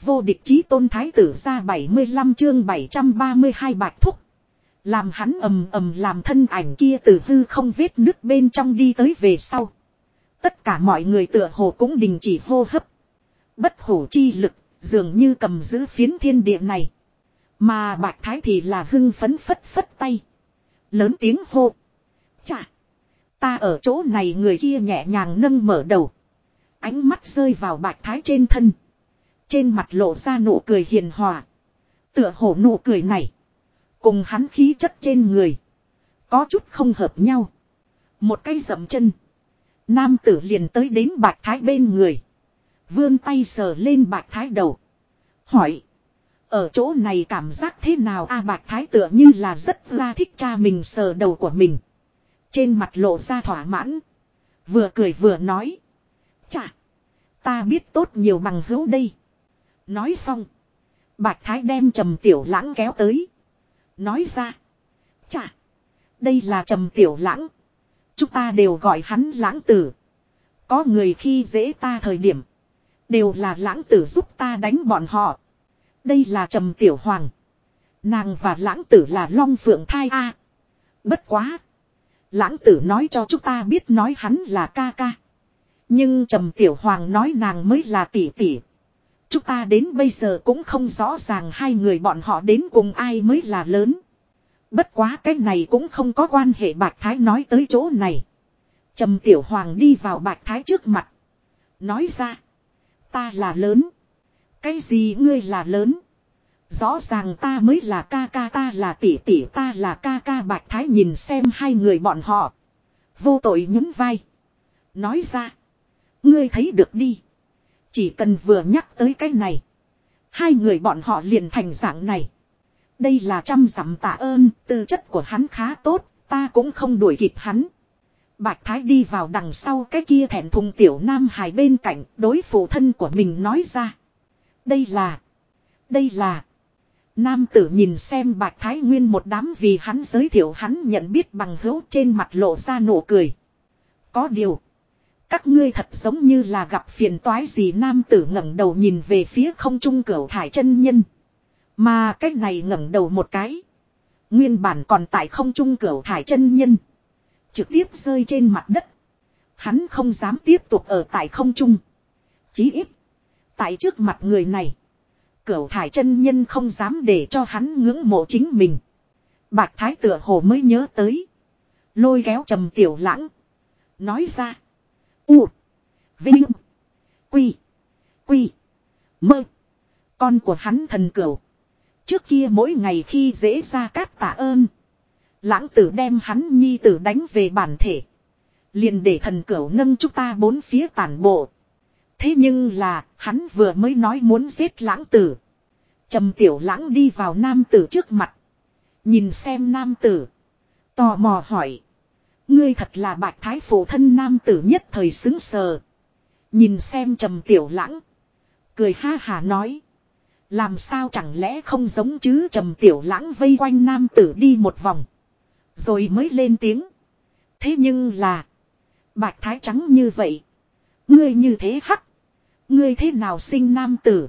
Vô địch chí tôn thái tử ra 75 chương 732 bạch thúc. Làm hắn ầm ầm làm thân ảnh kia từ hư không vết nước bên trong đi tới về sau. Tất cả mọi người tựa hồ cũng đình chỉ hô hấp. Bất hủ chi lực, dường như cầm giữ phiến thiên địa này. Mà bạch thái thì là hưng phấn phất phất tay. Lớn tiếng hô. Chà! Ta ở chỗ này người kia nhẹ nhàng nâng mở đầu. Ánh mắt rơi vào bạch thái trên thân. Trên mặt lộ ra nụ cười hiền hòa. Tựa hồ nụ cười này. Cùng hắn khí chất trên người. Có chút không hợp nhau. Một cây dậm chân. Nam tử liền tới đến bạch thái bên người. Vươn tay sờ lên bạch thái đầu. Hỏi. Ở chỗ này cảm giác thế nào a bạch thái tựa như là rất la thích cha mình sờ đầu của mình. Trên mặt lộ ra thỏa mãn. Vừa cười vừa nói. Chà. Ta biết tốt nhiều bằng hữu đây. Nói xong. Bạch thái đem trầm tiểu lãng kéo tới. Nói ra. Chà. Đây là trầm tiểu lãng. Chúng ta đều gọi hắn lãng tử. Có người khi dễ ta thời điểm. Đều là lãng tử giúp ta đánh bọn họ. Đây là trầm tiểu hoàng. Nàng và lãng tử là long phượng thai A. Bất quá. Lãng tử nói cho chúng ta biết nói hắn là ca ca. Nhưng trầm tiểu hoàng nói nàng mới là tỷ tỷ. Chúng ta đến bây giờ cũng không rõ ràng hai người bọn họ đến cùng ai mới là lớn. Bất quá cái này cũng không có quan hệ Bạch Thái nói tới chỗ này. Trầm Tiểu Hoàng đi vào Bạch Thái trước mặt. Nói ra. Ta là lớn. Cái gì ngươi là lớn? Rõ ràng ta mới là ca ca, ta là tỷ tỷ, ta là ca ca Bạch Thái nhìn xem hai người bọn họ. Vô tội nhún vai. Nói ra. Ngươi thấy được đi. Chỉ cần vừa nhắc tới cái này. Hai người bọn họ liền thành dạng này. Đây là trăm dặm tạ ơn, tư chất của hắn khá tốt, ta cũng không đuổi kịp hắn. Bạch Thái đi vào đằng sau cái kia thẹn thùng tiểu nam hài bên cạnh, đối phụ thân của mình nói ra. Đây là, đây là. Nam tử nhìn xem Bạch Thái Nguyên một đám vì hắn giới thiệu hắn nhận biết bằng hữu trên mặt lộ ra nụ cười. Có điều. Các ngươi thật giống như là gặp phiền toái gì nam tử ngẩng đầu nhìn về phía không trung cửa thải chân nhân. Mà cách này ngẩng đầu một cái. Nguyên bản còn tại không trung cửa thải chân nhân. Trực tiếp rơi trên mặt đất. Hắn không dám tiếp tục ở tại không trung. Chí ít. Tại trước mặt người này. Cửa thải chân nhân không dám để cho hắn ngưỡng mộ chính mình. Bạch thái tựa hồ mới nhớ tới. Lôi kéo trầm tiểu lãng. Nói ra. U. Vinh. Quy. Quy. Mơ. Con của hắn thần cửu. Trước kia mỗi ngày khi dễ ra cát tạ ơn. Lãng tử đem hắn nhi tử đánh về bản thể. Liền để thần cửu nâng chúng ta bốn phía tản bộ. Thế nhưng là, hắn vừa mới nói muốn giết lãng tử. Trầm tiểu lãng đi vào nam tử trước mặt. Nhìn xem nam tử. Tò mò hỏi. Ngươi thật là bạch thái phổ thân nam tử nhất thời xứng sờ. Nhìn xem trầm tiểu lãng. Cười ha hà nói. Làm sao chẳng lẽ không giống chứ trầm tiểu lãng vây quanh nam tử đi một vòng. Rồi mới lên tiếng. Thế nhưng là. Bạch thái trắng như vậy. Ngươi như thế hắc. Ngươi thế nào sinh nam tử.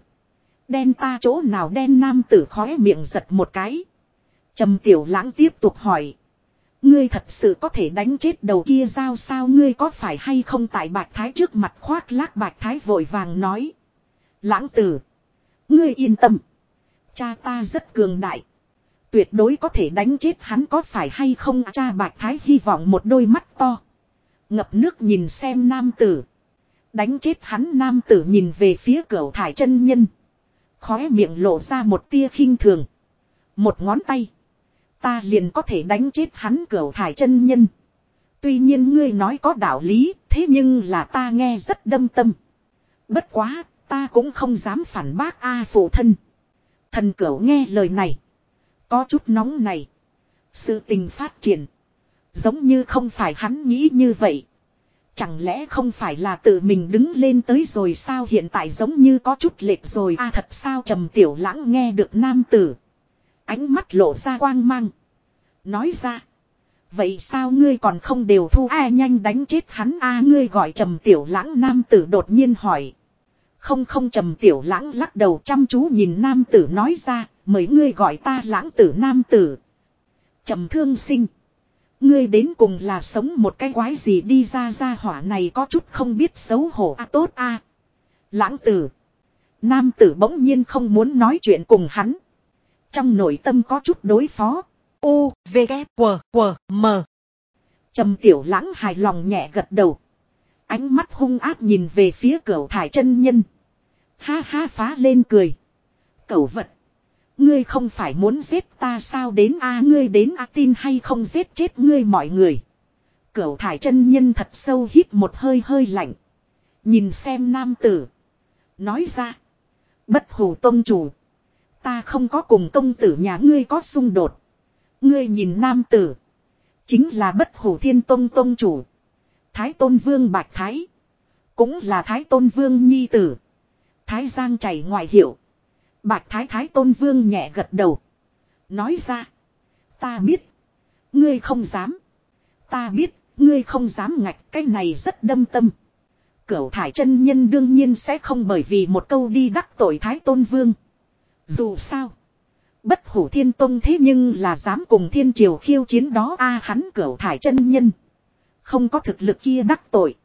Đen ta chỗ nào đen nam tử khóe miệng giật một cái. Trầm tiểu lãng tiếp tục hỏi. Ngươi thật sự có thể đánh chết đầu kia giao sao ngươi có phải hay không tại bạch thái trước mặt khoác lác bạch thái vội vàng nói. Lãng tử. Ngươi yên tâm. Cha ta rất cường đại. Tuyệt đối có thể đánh chết hắn, có phải hay không cha bạch thái hy vọng một đôi mắt to. Ngập nước nhìn xem nam tử. Đánh chết hắn, nam tử nhìn về phía cửa thải chân nhân. Khóe miệng lộ ra một tia khinh thường. Một ngón tay. Ta liền có thể đánh chết hắn cửa thải chân nhân. Tuy nhiên ngươi nói có đạo lý, thế nhưng là ta nghe rất đâm tâm. Bất quá, ta cũng không dám phản bác A phụ thân. Thần cửu nghe lời này. Có chút nóng này. Sự tình phát triển. Giống như không phải hắn nghĩ như vậy. Chẳng lẽ không phải là tự mình đứng lên tới rồi sao hiện tại giống như có chút lệch rồi a thật sao trầm tiểu lãng nghe được nam tử. Ánh mắt lộ ra quang mang. Nói ra. Vậy sao ngươi còn không đều thu a nhanh đánh chết hắn a ngươi gọi trầm tiểu lãng nam tử đột nhiên hỏi. Không không trầm tiểu lãng lắc đầu chăm chú nhìn nam tử nói ra, mấy ngươi gọi ta lãng tử nam tử. Trầm thương sinh. Ngươi đến cùng là sống một cái quái gì đi ra ra hỏa này có chút không biết xấu hổ a tốt a Lãng tử. Nam tử bỗng nhiên không muốn nói chuyện cùng hắn. Trong nội tâm có chút đối phó. U, V, K, W, W, M. Trầm tiểu lãng hài lòng nhẹ gật đầu. Ánh mắt hung ác nhìn về phía cẩu thải chân nhân. Ha ha phá lên cười. Cẩu vật. Ngươi không phải muốn giết ta sao đến a ngươi đến a tin hay không giết chết ngươi mọi người. Cửu thải chân nhân thật sâu hít một hơi hơi lạnh. Nhìn xem nam tử. Nói ra. Bất hủ tôn chủ. Ta không có cùng công tử nhà ngươi có xung đột. Ngươi nhìn nam tử. Chính là bất hủ thiên tông tông chủ. Thái tôn vương bạch thái. Cũng là thái tôn vương nhi tử. Thái giang chảy ngoại hiệu. Bạch thái thái tôn vương nhẹ gật đầu. Nói ra. Ta biết. Ngươi không dám. Ta biết. Ngươi không dám ngạch cái này rất đâm tâm. Cửu thải chân nhân đương nhiên sẽ không bởi vì một câu đi đắc tội thái tôn vương. Dù sao. Bất hủ thiên tông thế nhưng là dám cùng thiên triều khiêu chiến đó a à, hắn cửu thải chân nhân. Không có thực lực kia đắc tội.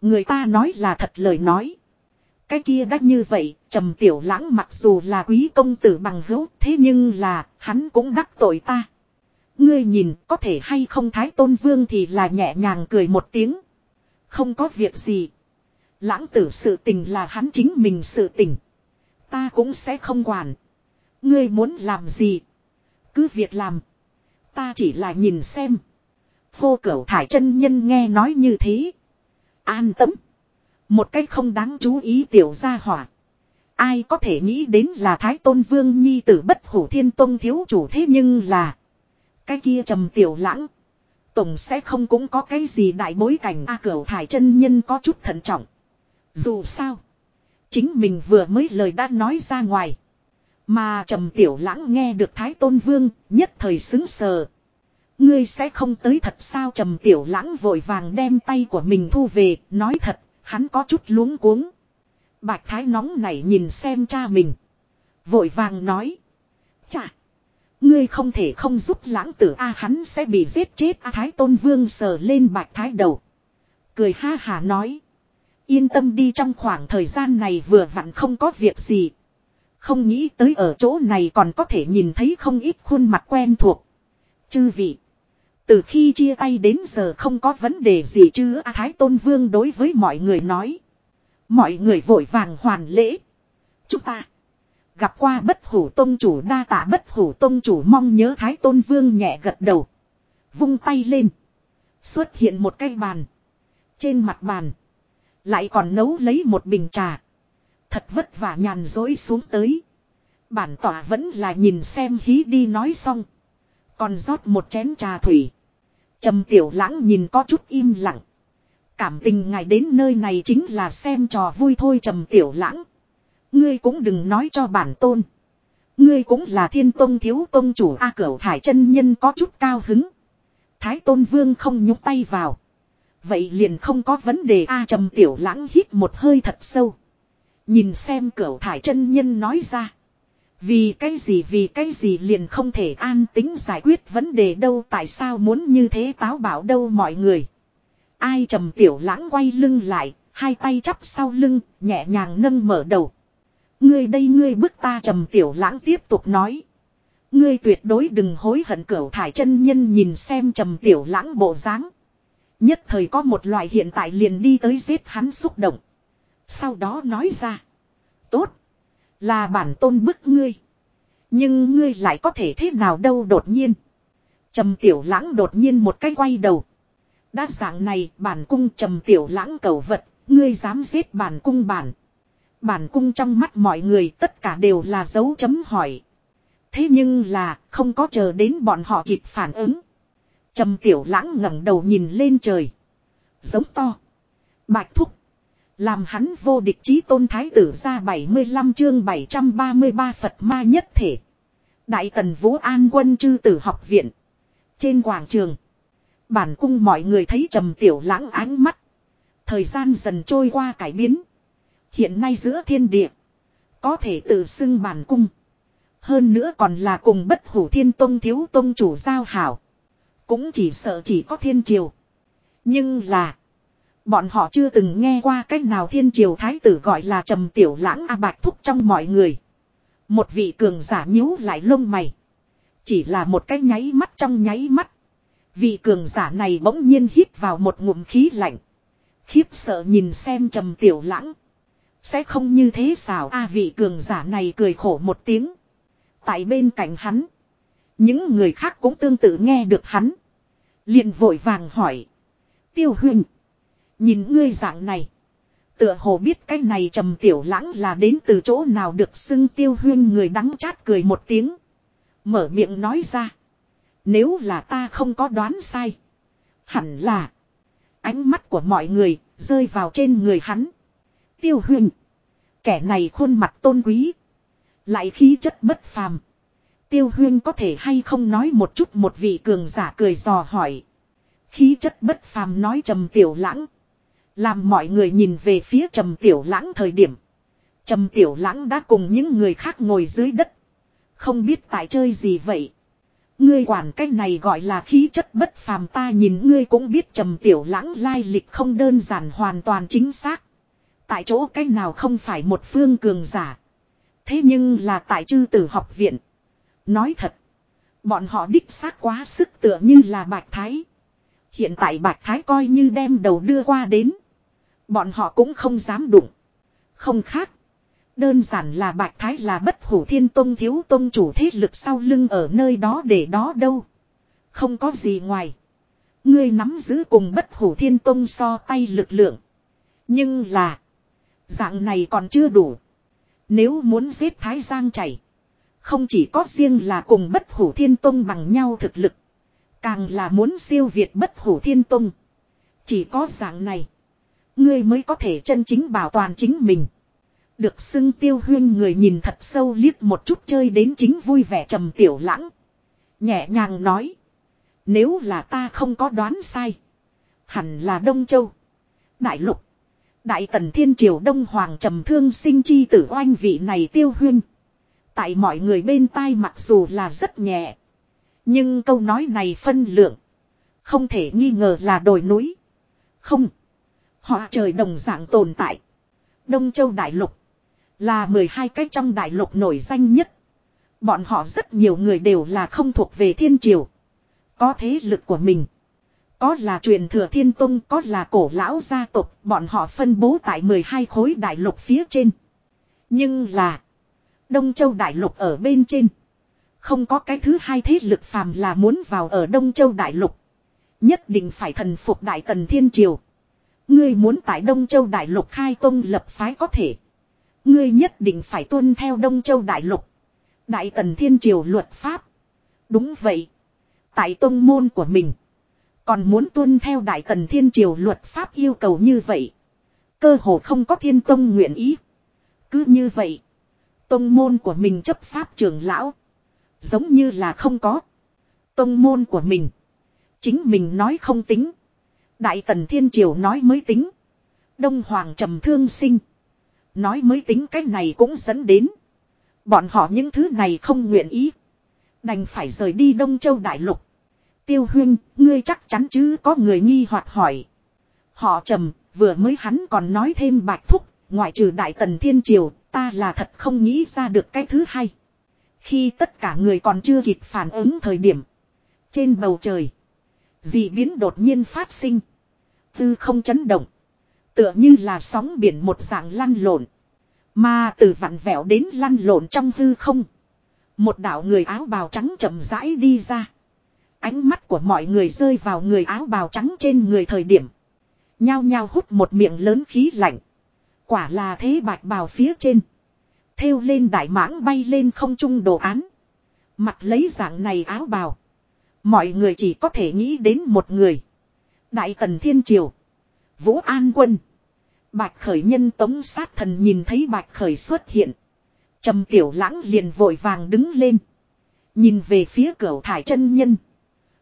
Người ta nói là thật lời nói. Cái kia đắc như vậy, trầm tiểu lãng mặc dù là quý công tử bằng hữu, thế nhưng là, hắn cũng đắc tội ta. Ngươi nhìn, có thể hay không thái tôn vương thì là nhẹ nhàng cười một tiếng. Không có việc gì. Lãng tử sự tình là hắn chính mình sự tình. Ta cũng sẽ không quản. Ngươi muốn làm gì? Cứ việc làm. Ta chỉ là nhìn xem. Vô cửu thải chân nhân nghe nói như thế. An tâm. Một cách không đáng chú ý tiểu gia hỏa. Ai có thể nghĩ đến là Thái Tôn Vương Nhi tử bất hủ thiên tôn thiếu chủ thế nhưng là. Cái kia trầm tiểu lãng. Tổng sẽ không cũng có cái gì đại bối cảnh A cửu thải chân nhân có chút thận trọng. Dù sao. Chính mình vừa mới lời đã nói ra ngoài. Mà trầm tiểu lãng nghe được Thái Tôn Vương nhất thời xứng sờ. Ngươi sẽ không tới thật sao trầm tiểu lãng vội vàng đem tay của mình thu về, nói thật, hắn có chút luống cuống. Bạch thái nóng này nhìn xem cha mình. Vội vàng nói. Chà, ngươi không thể không giúp lãng tử A hắn sẽ bị giết chết A thái tôn vương sờ lên bạch thái đầu. Cười ha hà nói. Yên tâm đi trong khoảng thời gian này vừa vặn không có việc gì. Không nghĩ tới ở chỗ này còn có thể nhìn thấy không ít khuôn mặt quen thuộc. Chư vị. Từ khi chia tay đến giờ không có vấn đề gì chứ, A Thái Tôn Vương đối với mọi người nói. Mọi người vội vàng hoàn lễ. Chúng ta gặp qua bất hủ tôn chủ, đa tạ bất hủ tôn chủ, mong nhớ Thái Tôn Vương nhẹ gật đầu. Vung tay lên. Xuất hiện một cái bàn. Trên mặt bàn. Lại còn nấu lấy một bình trà. Thật vất vả nhàn dối xuống tới. Bản tỏa vẫn là nhìn xem hí đi nói xong. Còn rót một chén trà thủy. Trầm tiểu lãng nhìn có chút im lặng. Cảm tình ngài đến nơi này chính là xem trò vui thôi trầm tiểu lãng. Ngươi cũng đừng nói cho bản tôn. Ngươi cũng là thiên tôn thiếu tôn chủ A cửu thải chân nhân có chút cao hứng. Thái tôn vương không nhúc tay vào. Vậy liền không có vấn đề A trầm tiểu lãng hít một hơi thật sâu. Nhìn xem cửu thải chân nhân nói ra. Vì cái gì vì cái gì liền không thể an tính giải quyết vấn đề đâu tại sao muốn như thế táo bảo đâu mọi người. Ai trầm tiểu lãng quay lưng lại, hai tay chắp sau lưng, nhẹ nhàng nâng mở đầu. Ngươi đây ngươi bức ta trầm tiểu lãng tiếp tục nói. Ngươi tuyệt đối đừng hối hận cửu thải chân nhân nhìn xem trầm tiểu lãng bộ dáng. Nhất thời có một loại hiện tại liền đi tới giết hắn xúc động. Sau đó nói ra. Tốt. Là bản tôn bức ngươi. Nhưng ngươi lại có thể thế nào đâu đột nhiên. Trầm tiểu lãng đột nhiên một cái quay đầu. Đa dạng này, bản cung trầm tiểu lãng cầu vật. Ngươi dám giết bản cung bản. Bản cung trong mắt mọi người tất cả đều là dấu chấm hỏi. Thế nhưng là, không có chờ đến bọn họ kịp phản ứng. Trầm tiểu lãng ngẩng đầu nhìn lên trời. Giống to. Bạch thúc. Làm hắn vô địch chí tôn thái tử ra 75 chương 733 Phật ma nhất thể. Đại tần Vũ An quân chư tử học viện. Trên quảng trường. Bản cung mọi người thấy trầm tiểu lãng ánh mắt. Thời gian dần trôi qua cải biến. Hiện nay giữa thiên địa. Có thể tự xưng bản cung. Hơn nữa còn là cùng bất hủ thiên tông thiếu tông chủ giao hảo. Cũng chỉ sợ chỉ có thiên triều. Nhưng là. Bọn họ chưa từng nghe qua cách nào thiên triều thái tử gọi là trầm tiểu lãng A Bạch Thúc trong mọi người. Một vị cường giả nhíu lại lông mày. Chỉ là một cái nháy mắt trong nháy mắt. Vị cường giả này bỗng nhiên hít vào một ngụm khí lạnh. Khiếp sợ nhìn xem trầm tiểu lãng. Sẽ không như thế sao a vị cường giả này cười khổ một tiếng. Tại bên cạnh hắn. Những người khác cũng tương tự nghe được hắn. liền vội vàng hỏi. Tiêu huynh. Nhìn ngươi dạng này. Tựa hồ biết cái này trầm tiểu lãng là đến từ chỗ nào được xưng tiêu huyên người đắng chát cười một tiếng. Mở miệng nói ra. Nếu là ta không có đoán sai. Hẳn là. Ánh mắt của mọi người rơi vào trên người hắn. Tiêu huyên. Kẻ này khuôn mặt tôn quý. Lại khí chất bất phàm. Tiêu huyên có thể hay không nói một chút một vị cường giả cười dò hỏi. Khí chất bất phàm nói trầm tiểu lãng. Làm mọi người nhìn về phía trầm tiểu lãng thời điểm. Trầm tiểu lãng đã cùng những người khác ngồi dưới đất. Không biết tại chơi gì vậy. Ngươi quản cách này gọi là khí chất bất phàm ta nhìn ngươi cũng biết trầm tiểu lãng lai lịch không đơn giản hoàn toàn chính xác. Tại chỗ cách nào không phải một phương cường giả. Thế nhưng là tại chư tử học viện. Nói thật. Bọn họ đích xác quá sức tựa như là bạch thái. Hiện tại bạch thái coi như đem đầu đưa qua đến. Bọn họ cũng không dám đụng. Không khác. Đơn giản là Bạch Thái là bất hủ thiên tông thiếu tông chủ thế lực sau lưng ở nơi đó để đó đâu. Không có gì ngoài. Ngươi nắm giữ cùng bất hủ thiên tông so tay lực lượng. Nhưng là. Dạng này còn chưa đủ. Nếu muốn giết Thái Giang chảy. Không chỉ có riêng là cùng bất hủ thiên tông bằng nhau thực lực. Càng là muốn siêu việt bất hủ thiên tông. Chỉ có dạng này. Ngươi mới có thể chân chính bảo toàn chính mình. Được xưng tiêu huyên người nhìn thật sâu liếc một chút chơi đến chính vui vẻ trầm tiểu lãng. Nhẹ nhàng nói. Nếu là ta không có đoán sai. Hẳn là Đông Châu. Đại lục. Đại tần thiên triều Đông Hoàng trầm thương sinh chi tử oanh vị này tiêu huyên. Tại mọi người bên tai mặc dù là rất nhẹ. Nhưng câu nói này phân lượng. Không thể nghi ngờ là đồi núi. Không. Họ trời đồng dạng tồn tại. Đông Châu Đại Lục. Là 12 cái trong đại lục nổi danh nhất. Bọn họ rất nhiều người đều là không thuộc về thiên triều. Có thế lực của mình. Có là truyền thừa thiên tông, có là cổ lão gia tộc, bọn họ phân bố tại 12 khối đại lục phía trên. Nhưng là, Đông Châu đại lục ở bên trên. Không có cái thứ hai thế lực phàm là muốn vào ở Đông Châu đại lục. Nhất định phải thần phục đại tần thiên triều. Ngươi muốn tại Đông Châu đại lục khai tông lập phái có thể. Ngươi nhất định phải tuân theo Đông Châu Đại Lục. Đại Tần Thiên Triều luật pháp. Đúng vậy. Tại tông môn của mình. Còn muốn tuân theo Đại Tần Thiên Triều luật pháp yêu cầu như vậy. Cơ hồ không có thiên tông nguyện ý. Cứ như vậy. Tông môn của mình chấp pháp trưởng lão. Giống như là không có. Tông môn của mình. Chính mình nói không tính. Đại Tần Thiên Triều nói mới tính. Đông Hoàng trầm thương sinh. Nói mới tính cái này cũng dẫn đến. Bọn họ những thứ này không nguyện ý. Đành phải rời đi Đông Châu Đại Lục. Tiêu huyên, ngươi chắc chắn chứ có người nghi hoặc hỏi. Họ trầm, vừa mới hắn còn nói thêm bạch thúc, ngoại trừ Đại Tần Thiên Triều, ta là thật không nghĩ ra được cái thứ hai. Khi tất cả người còn chưa kịp phản ứng thời điểm. Trên bầu trời, dị biến đột nhiên phát sinh. Tư không chấn động. Tựa như là sóng biển một dạng lăn lộn. Mà từ vặn vẹo đến lăn lộn trong hư không. Một đạo người áo bào trắng chậm rãi đi ra. Ánh mắt của mọi người rơi vào người áo bào trắng trên người thời điểm. Nhao nhao hút một miệng lớn khí lạnh. Quả là thế bạch bào phía trên. Theo lên đại mãng bay lên không trung đồ án. Mặt lấy dạng này áo bào. Mọi người chỉ có thể nghĩ đến một người. Đại tần thiên triều. Vũ An Quân. Bạch khởi nhân tống sát thần nhìn thấy bạch khởi xuất hiện. trầm tiểu lãng liền vội vàng đứng lên. Nhìn về phía cửa thải chân nhân.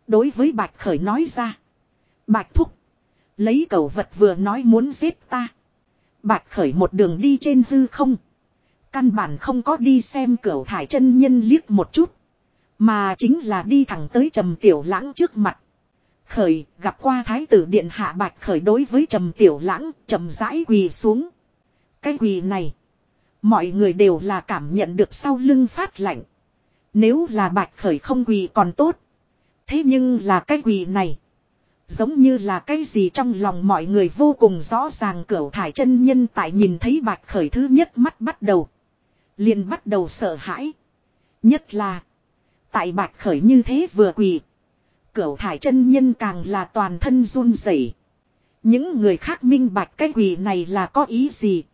Đối với bạch khởi nói ra. Bạch thúc. Lấy cầu vật vừa nói muốn giết ta. Bạch khởi một đường đi trên hư không. Căn bản không có đi xem cửa thải chân nhân liếc một chút. Mà chính là đi thẳng tới trầm tiểu lãng trước mặt. Khởi, gặp qua thái tử điện hạ bạch khởi đối với trầm tiểu lãng trầm rãi quỳ xuống. Cái quỳ này. Mọi người đều là cảm nhận được sau lưng phát lạnh. Nếu là bạch khởi không quỳ còn tốt. Thế nhưng là cái quỳ này. Giống như là cái gì trong lòng mọi người vô cùng rõ ràng cửu thải chân nhân tại nhìn thấy bạch khởi thứ nhất mắt bắt đầu. liền bắt đầu sợ hãi. Nhất là. Tại bạch khởi như thế vừa quỳ. Cửu thải chân nhân càng là toàn thân run rẩy. Những người khác minh bạch cái quỳ này là có ý gì.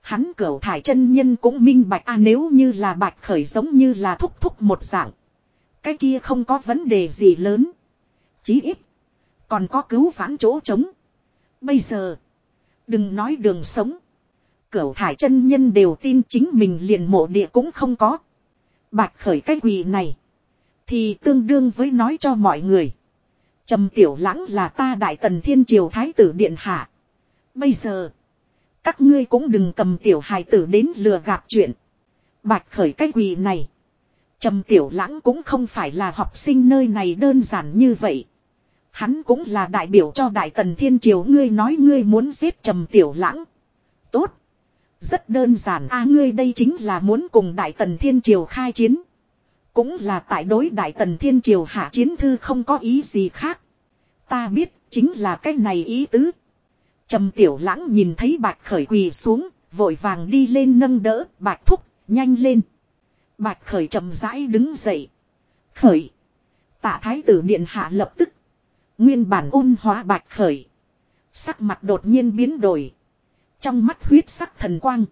Hắn cửu thải chân nhân cũng minh bạch a nếu như là bạch khởi giống như là thúc thúc một dạng. Cái kia không có vấn đề gì lớn. Chí ít. Còn có cứu vãn chỗ trống. Bây giờ. Đừng nói đường sống. Cửu thải chân nhân đều tin chính mình liền mộ địa cũng không có. Bạch khởi cái quỳ này. Thì tương đương với nói cho mọi người. Trầm tiểu lãng là ta đại tần thiên triều thái tử điện hạ. Bây giờ. Các ngươi cũng đừng cầm tiểu hài tử đến lừa gạt chuyện. Bạch khởi cái quỳ này. Trầm tiểu lãng cũng không phải là học sinh nơi này đơn giản như vậy. Hắn cũng là đại biểu cho đại tần thiên triều ngươi nói ngươi muốn giết trầm tiểu lãng. Tốt. Rất đơn giản a ngươi đây chính là muốn cùng đại tần thiên triều khai chiến. Cũng là tại đối đại tần thiên triều hạ chiến thư không có ý gì khác. Ta biết chính là cái này ý tứ. Trầm tiểu lãng nhìn thấy bạch khởi quỳ xuống, vội vàng đi lên nâng đỡ, bạch thúc, nhanh lên. Bạch khởi chậm rãi đứng dậy. Khởi. Tạ thái tử điện hạ lập tức. Nguyên bản ôn hóa bạch khởi. Sắc mặt đột nhiên biến đổi. Trong mắt huyết sắc thần quang.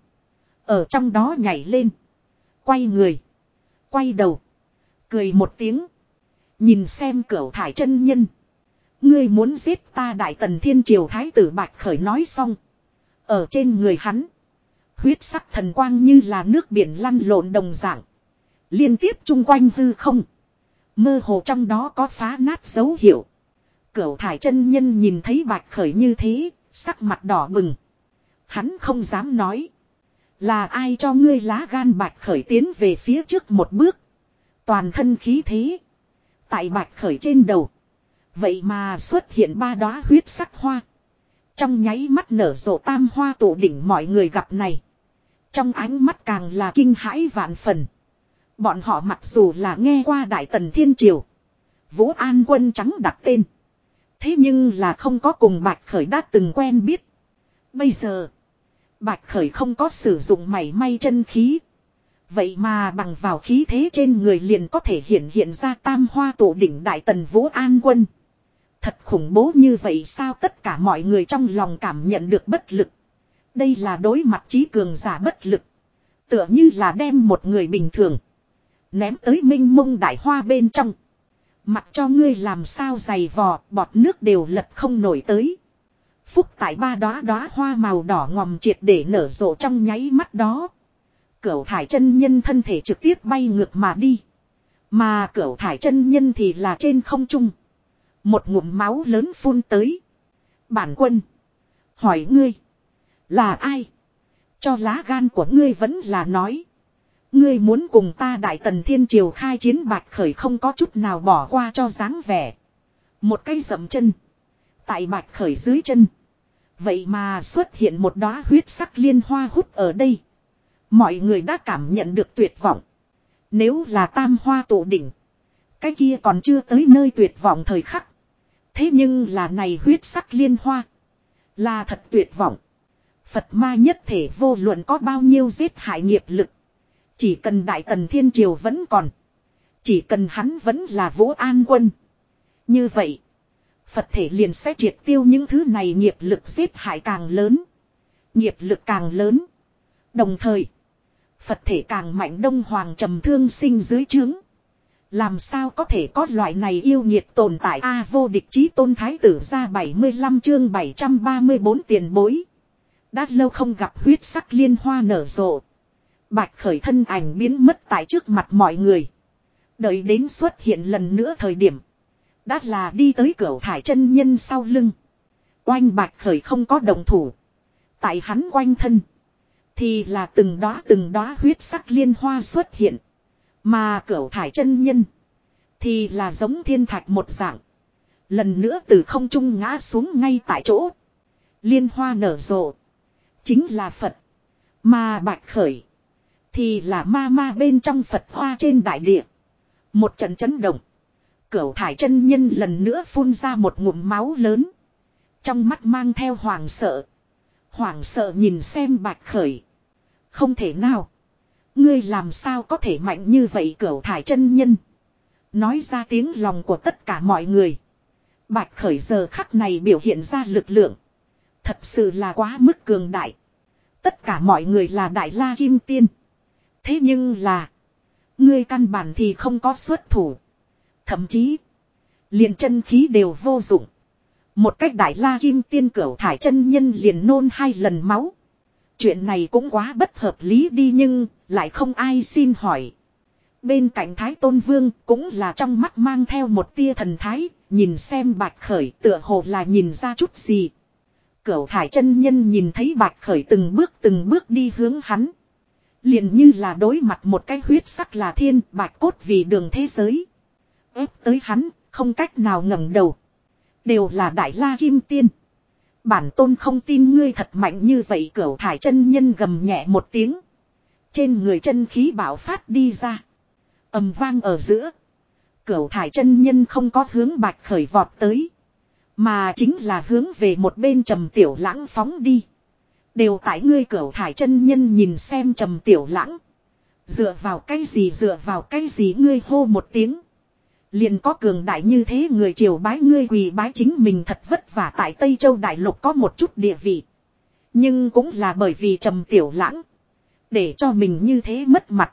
Ở trong đó nhảy lên. Quay người. Quay đầu. Cười một tiếng. Nhìn xem cửa thải chân nhân. Ngươi muốn giết ta đại tần thiên triều thái tử bạch khởi nói xong. Ở trên người hắn. Huyết sắc thần quang như là nước biển lăn lộn đồng dạng. Liên tiếp chung quanh hư không. Mơ hồ trong đó có phá nát dấu hiệu. Cửu thải chân nhân nhìn thấy bạch khởi như thế, sắc mặt đỏ bừng. Hắn không dám nói. Là ai cho ngươi lá gan bạch khởi tiến về phía trước một bước. Toàn thân khí thế. Tại bạch khởi trên đầu. Vậy mà xuất hiện ba đóa huyết sắc hoa. Trong nháy mắt nở rộ tam hoa tụ đỉnh mọi người gặp này. Trong ánh mắt càng là kinh hãi vạn phần. Bọn họ mặc dù là nghe qua Đại Tần Thiên Triều. Vũ An quân trắng đặt tên. Thế nhưng là không có cùng Bạch Khởi đã từng quen biết. Bây giờ. Bạch Khởi không có sử dụng mảy may chân khí. Vậy mà bằng vào khí thế trên người liền có thể hiện hiện ra tam hoa tổ đỉnh Đại Tần Vũ An quân. Thật khủng bố như vậy sao tất cả mọi người trong lòng cảm nhận được bất lực. Đây là đối mặt trí cường giả bất lực. Tựa như là đem một người bình thường. Ném tới minh mông đại hoa bên trong. Mặc cho ngươi làm sao dày vò, bọt nước đều lật không nổi tới. Phúc tại ba đóa đóa hoa màu đỏ ngòm triệt để nở rộ trong nháy mắt đó. Cửu thải chân nhân thân thể trực tiếp bay ngược mà đi. Mà cửu thải chân nhân thì là trên không trung. Một ngụm máu lớn phun tới. Bản quân. Hỏi ngươi. Là ai? Cho lá gan của ngươi vẫn là nói. Ngươi muốn cùng ta đại tần thiên triều khai chiến bạch khởi không có chút nào bỏ qua cho dáng vẻ. Một cây dậm chân. Tại bạch khởi dưới chân. Vậy mà xuất hiện một đóa huyết sắc liên hoa hút ở đây. Mọi người đã cảm nhận được tuyệt vọng. Nếu là tam hoa tụ đỉnh. Cái kia còn chưa tới nơi tuyệt vọng thời khắc. Thế nhưng là này huyết sắc liên hoa. Là thật tuyệt vọng. Phật ma nhất thể vô luận có bao nhiêu giết hại nghiệp lực. Chỉ cần Đại Tần Thiên Triều vẫn còn. Chỉ cần hắn vẫn là Vũ An Quân. Như vậy. Phật thể liền sẽ triệt tiêu những thứ này nghiệp lực giết hại càng lớn. Nghiệp lực càng lớn. Đồng thời. Phật thể càng mạnh đông hoàng trầm thương sinh dưới trướng. Làm sao có thể có loại này yêu nhiệt tồn tại A vô địch chí tôn thái tử ra 75 chương 734 tiền bối. Đã lâu không gặp huyết sắc liên hoa nở rộ. Bạch khởi thân ảnh biến mất tại trước mặt mọi người. Đợi đến xuất hiện lần nữa thời điểm. Đã là đi tới cửa thải chân nhân sau lưng. Oanh bạch khởi không có đồng thủ. Tại hắn quanh thân. Thì là từng đóa từng đóa huyết sắc liên hoa xuất hiện. Mà cửa thải chân nhân. Thì là giống thiên thạch một dạng. Lần nữa từ không trung ngã xuống ngay tại chỗ. Liên hoa nở rộ. Chính là Phật. Mà bạch khởi. Thì là ma ma bên trong Phật hoa trên đại địa. Một trận chấn động. Cửu thải chân nhân lần nữa phun ra một ngụm máu lớn. Trong mắt mang theo hoàng sợ. Hoàng sợ nhìn xem bạch khởi. Không thể nào. Ngươi làm sao có thể mạnh như vậy cửu thải chân nhân. Nói ra tiếng lòng của tất cả mọi người. Bạch khởi giờ khắc này biểu hiện ra lực lượng. Thật sự là quá mức cường đại. Tất cả mọi người là đại la kim tiên. Thế nhưng là. Ngươi căn bản thì không có xuất thủ. Thậm chí. Liền chân khí đều vô dụng. Một cách đại la kim tiên cửu thải chân nhân liền nôn hai lần máu. Chuyện này cũng quá bất hợp lý đi nhưng lại không ai xin hỏi. Bên cạnh Thái Tôn Vương cũng là trong mắt mang theo một tia thần thái, nhìn xem bạch khởi tựa hồ là nhìn ra chút gì. Cửu thải chân nhân nhìn thấy bạch khởi từng bước từng bước đi hướng hắn liền như là đối mặt một cái huyết sắc là thiên bạch cốt vì đường thế giới. ép tới hắn, không cách nào ngẩng đầu. Đều là đại la kim tiên. Bản tôn không tin ngươi thật mạnh như vậy cửu thải chân nhân gầm nhẹ một tiếng. Trên người chân khí bảo phát đi ra. ầm vang ở giữa. Cửu thải chân nhân không có hướng bạch khởi vọt tới. Mà chính là hướng về một bên trầm tiểu lãng phóng đi. Đều tại ngươi cửa thải chân nhân nhìn xem trầm tiểu lãng. Dựa vào cái gì, dựa vào cái gì ngươi hô một tiếng. Liền có cường đại như thế người triều bái ngươi quỳ bái chính mình thật vất vả tại Tây Châu Đại Lục có một chút địa vị. Nhưng cũng là bởi vì trầm tiểu lãng. Để cho mình như thế mất mặt.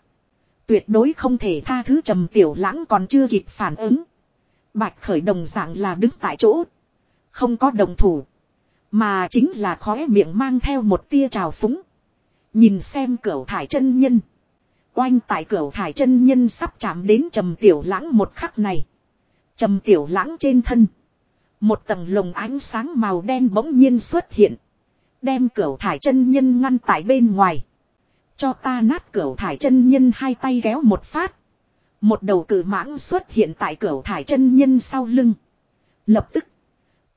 Tuyệt đối không thể tha thứ trầm tiểu lãng còn chưa kịp phản ứng. Bạch khởi đồng dạng là đứng tại chỗ. Không có đồng thủ. Mà chính là khóe miệng mang theo một tia trào phúng. Nhìn xem cửa thải chân nhân. Oanh tại cửa thải chân nhân sắp chạm đến trầm tiểu lãng một khắc này. Trầm tiểu lãng trên thân. Một tầng lồng ánh sáng màu đen bỗng nhiên xuất hiện. Đem cửa thải chân nhân ngăn tại bên ngoài. Cho ta nát cửa thải chân nhân hai tay kéo một phát. Một đầu cử mãng xuất hiện tại cửa thải chân nhân sau lưng. Lập tức.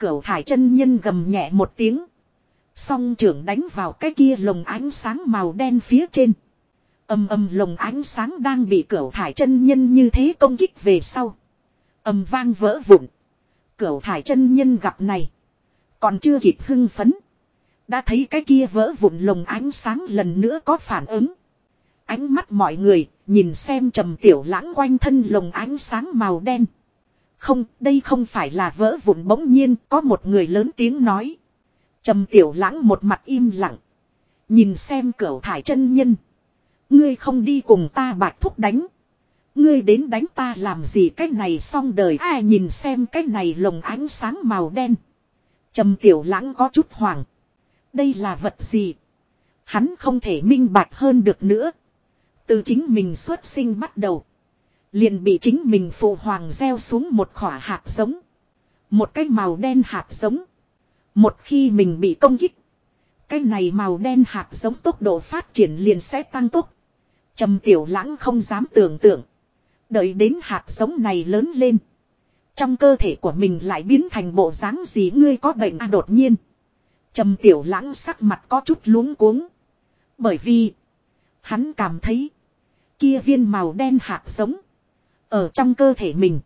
Cửa thải chân nhân gầm nhẹ một tiếng. Song trưởng đánh vào cái kia lồng ánh sáng màu đen phía trên. Âm âm lồng ánh sáng đang bị cửu thải chân nhân như thế công kích về sau. Âm vang vỡ vụn. Cửu thải chân nhân gặp này. Còn chưa kịp hưng phấn. Đã thấy cái kia vỡ vụn lồng ánh sáng lần nữa có phản ứng. Ánh mắt mọi người nhìn xem trầm tiểu lãng quanh thân lồng ánh sáng màu đen. Không, đây không phải là vỡ vụn bỗng nhiên có một người lớn tiếng nói. Trầm tiểu lãng một mặt im lặng. Nhìn xem cửa thải chân nhân. Ngươi không đi cùng ta bạch thúc đánh. Ngươi đến đánh ta làm gì cái này xong đời ai nhìn xem cái này lồng ánh sáng màu đen. Trầm tiểu lãng có chút hoảng. Đây là vật gì? Hắn không thể minh bạch hơn được nữa. Từ chính mình xuất sinh bắt đầu. Liền bị chính mình phụ hoàng gieo xuống một khỏa hạt giống. Một cái màu đen hạt giống. Một khi mình bị công kích. Cái này màu đen hạt giống tốc độ phát triển liền sẽ tăng tốc. Trầm tiểu lãng không dám tưởng tượng. Đợi đến hạt giống này lớn lên. Trong cơ thể của mình lại biến thành bộ dáng gì ngươi có bệnh à đột nhiên. Trầm tiểu lãng sắc mặt có chút luống cuống. Bởi vì. Hắn cảm thấy. Kia viên màu đen hạt giống. Ở trong cơ thể mình.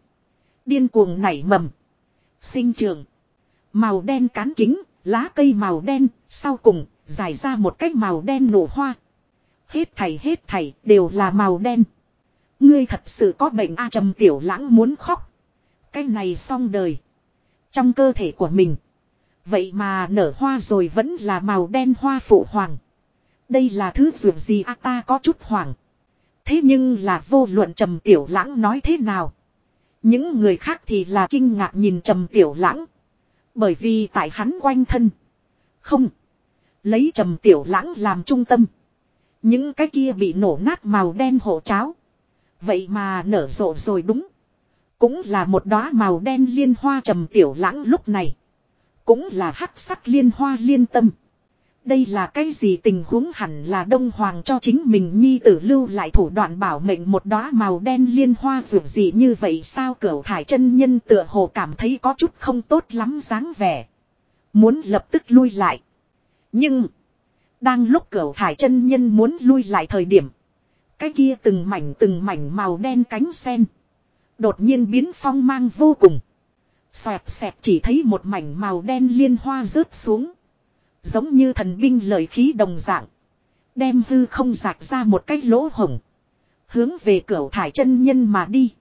Điên cuồng nảy mầm. Sinh trường. Màu đen cán kính. Lá cây màu đen. Sau cùng. Dài ra một cách màu đen nổ hoa. Hết thầy hết thầy đều là màu đen. Ngươi thật sự có bệnh A trầm tiểu lãng muốn khóc. Cái này xong đời. Trong cơ thể của mình. Vậy mà nở hoa rồi vẫn là màu đen hoa phụ hoàng. Đây là thứ dường gì a ta có chút hoàng. Thế nhưng là vô luận trầm tiểu lãng nói thế nào. Những người khác thì là kinh ngạc nhìn trầm tiểu lãng. Bởi vì tại hắn quanh thân. Không. Lấy trầm tiểu lãng làm trung tâm. Những cái kia bị nổ nát màu đen hộ cháo. Vậy mà nở rộ rồi đúng. Cũng là một đóa màu đen liên hoa trầm tiểu lãng lúc này. Cũng là hắc sắc liên hoa liên tâm. Đây là cái gì tình huống hẳn là Đông Hoàng cho chính mình nhi tử lưu lại thủ đoạn bảo mệnh một đóa màu đen liên hoa dù gì như vậy sao cửu thải chân nhân tựa hồ cảm thấy có chút không tốt lắm dáng vẻ. Muốn lập tức lui lại. Nhưng. Đang lúc cửu thải chân nhân muốn lui lại thời điểm. Cái kia từng mảnh từng mảnh màu đen cánh sen. Đột nhiên biến phong mang vô cùng. Xoẹt xẹt chỉ thấy một mảnh màu đen liên hoa rớt xuống. Giống như thần binh lợi khí đồng dạng. Đem hư không rạc ra một cái lỗ hổng. Hướng về cửa thải chân nhân mà đi.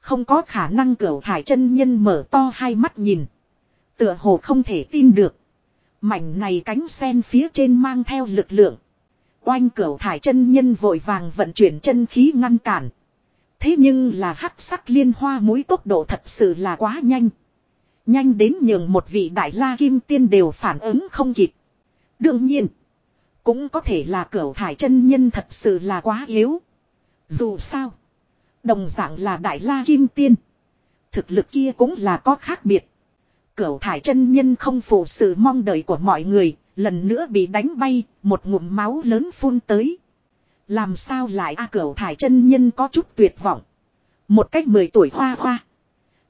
Không có khả năng cửa thải chân nhân mở to hai mắt nhìn. Tựa hồ không thể tin được. Mảnh này cánh sen phía trên mang theo lực lượng. Oanh cửa thải chân nhân vội vàng vận chuyển chân khí ngăn cản. Thế nhưng là hắc sắc liên hoa mũi tốc độ thật sự là quá nhanh. Nhanh đến nhường một vị đại la kim tiên đều phản ứng không kịp. Đương nhiên. Cũng có thể là cửa thải chân nhân thật sự là quá yếu. Dù sao. Đồng dạng là đại la kim tiên. Thực lực kia cũng là có khác biệt. Cửu thải chân nhân không phụ sự mong đợi của mọi người. Lần nữa bị đánh bay. Một ngụm máu lớn phun tới. Làm sao lại a cửu thải chân nhân có chút tuyệt vọng. Một cách mười tuổi hoa hoa.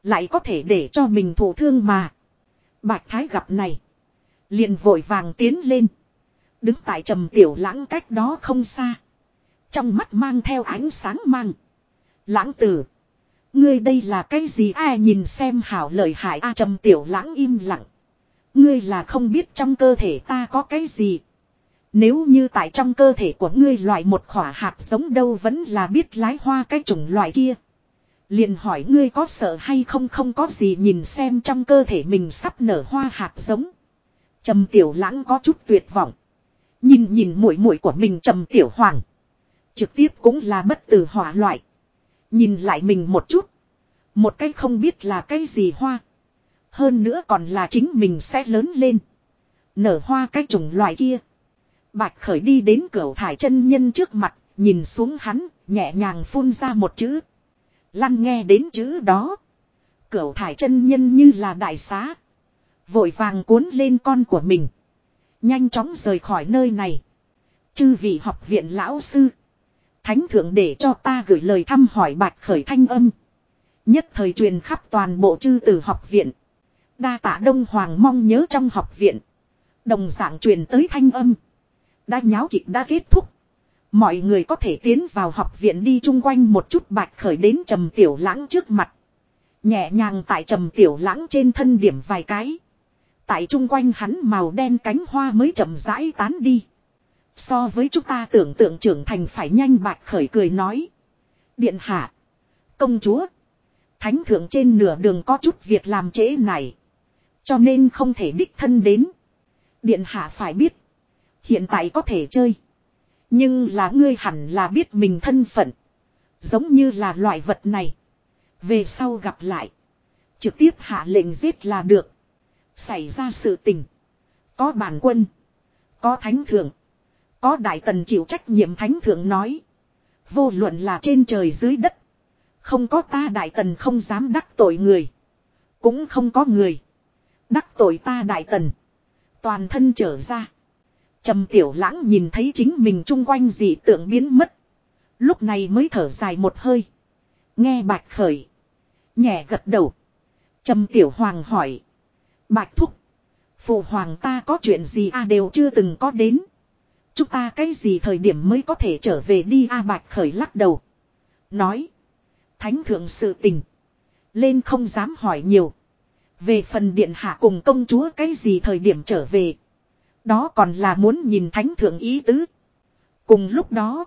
Lại có thể để cho mình thụ thương mà. Bạch thái gặp này. Liền vội vàng tiến lên. Đứng tại trầm tiểu lãng cách đó không xa. Trong mắt mang theo ánh sáng mang. Lãng tử. Ngươi đây là cái gì ai nhìn xem hảo lời hại a, trầm tiểu lãng im lặng. Ngươi là không biết trong cơ thể ta có cái gì. Nếu như tại trong cơ thể của ngươi loại một khỏa hạt giống đâu vẫn là biết lái hoa cái chủng loại kia. Liền hỏi ngươi có sợ hay không không có gì nhìn xem trong cơ thể mình sắp nở hoa hạt giống. Trầm tiểu lãng có chút tuyệt vọng. Nhìn nhìn mũi mũi của mình trầm tiểu hoàng. Trực tiếp cũng là bất tử hỏa loại. Nhìn lại mình một chút. Một cái không biết là cái gì hoa. Hơn nữa còn là chính mình sẽ lớn lên. Nở hoa cái chủng loại kia. Bạch khởi đi đến cửa thải chân nhân trước mặt. Nhìn xuống hắn. Nhẹ nhàng phun ra một chữ. Lăn nghe đến chữ đó. Cửu thải chân nhân như là đại xá. Vội vàng cuốn lên con của mình. Nhanh chóng rời khỏi nơi này. Chư vị học viện lão sư. Thánh thượng để cho ta gửi lời thăm hỏi bạch khởi thanh âm. Nhất thời truyền khắp toàn bộ chư tử học viện. Đa tạ Đông Hoàng mong nhớ trong học viện. Đồng dạng truyền tới thanh âm. Đã nháo kịch đã kết thúc. Mọi người có thể tiến vào học viện đi chung quanh một chút bạch khởi đến trầm tiểu lãng trước mặt. Nhẹ nhàng tại trầm tiểu lãng trên thân điểm vài cái. Tại chung quanh hắn màu đen cánh hoa mới chậm rãi tán đi. So với chúng ta tưởng tượng trưởng thành phải nhanh bạch khởi cười nói. Điện hạ. Công chúa. Thánh thượng trên nửa đường có chút việc làm trễ này. Cho nên không thể đích thân đến. Điện hạ phải biết. Hiện tại có thể chơi. Nhưng là ngươi hẳn là biết mình thân phận. Giống như là loại vật này. Về sau gặp lại. Trực tiếp hạ lệnh giết là được. Xảy ra sự tình. Có bản quân. Có thánh thượng. Có đại tần chịu trách nhiệm thánh thượng nói. Vô luận là trên trời dưới đất. Không có ta đại tần không dám đắc tội người. Cũng không có người. Đắc tội ta đại tần. Toàn thân trở ra. Trầm tiểu lãng nhìn thấy chính mình chung quanh dị tượng biến mất. Lúc này mới thở dài một hơi. Nghe bạch khởi. Nhẹ gật đầu. Trầm tiểu hoàng hỏi. Bạch thúc. Phụ hoàng ta có chuyện gì a à đều chưa từng có đến. Chúng ta cái gì thời điểm mới có thể trở về đi a à bạch khởi lắc đầu. Nói. Thánh thượng sự tình. Lên không dám hỏi nhiều. Về phần điện hạ cùng công chúa cái gì thời điểm trở về. Đó còn là muốn nhìn thánh thượng ý tứ. Cùng lúc đó.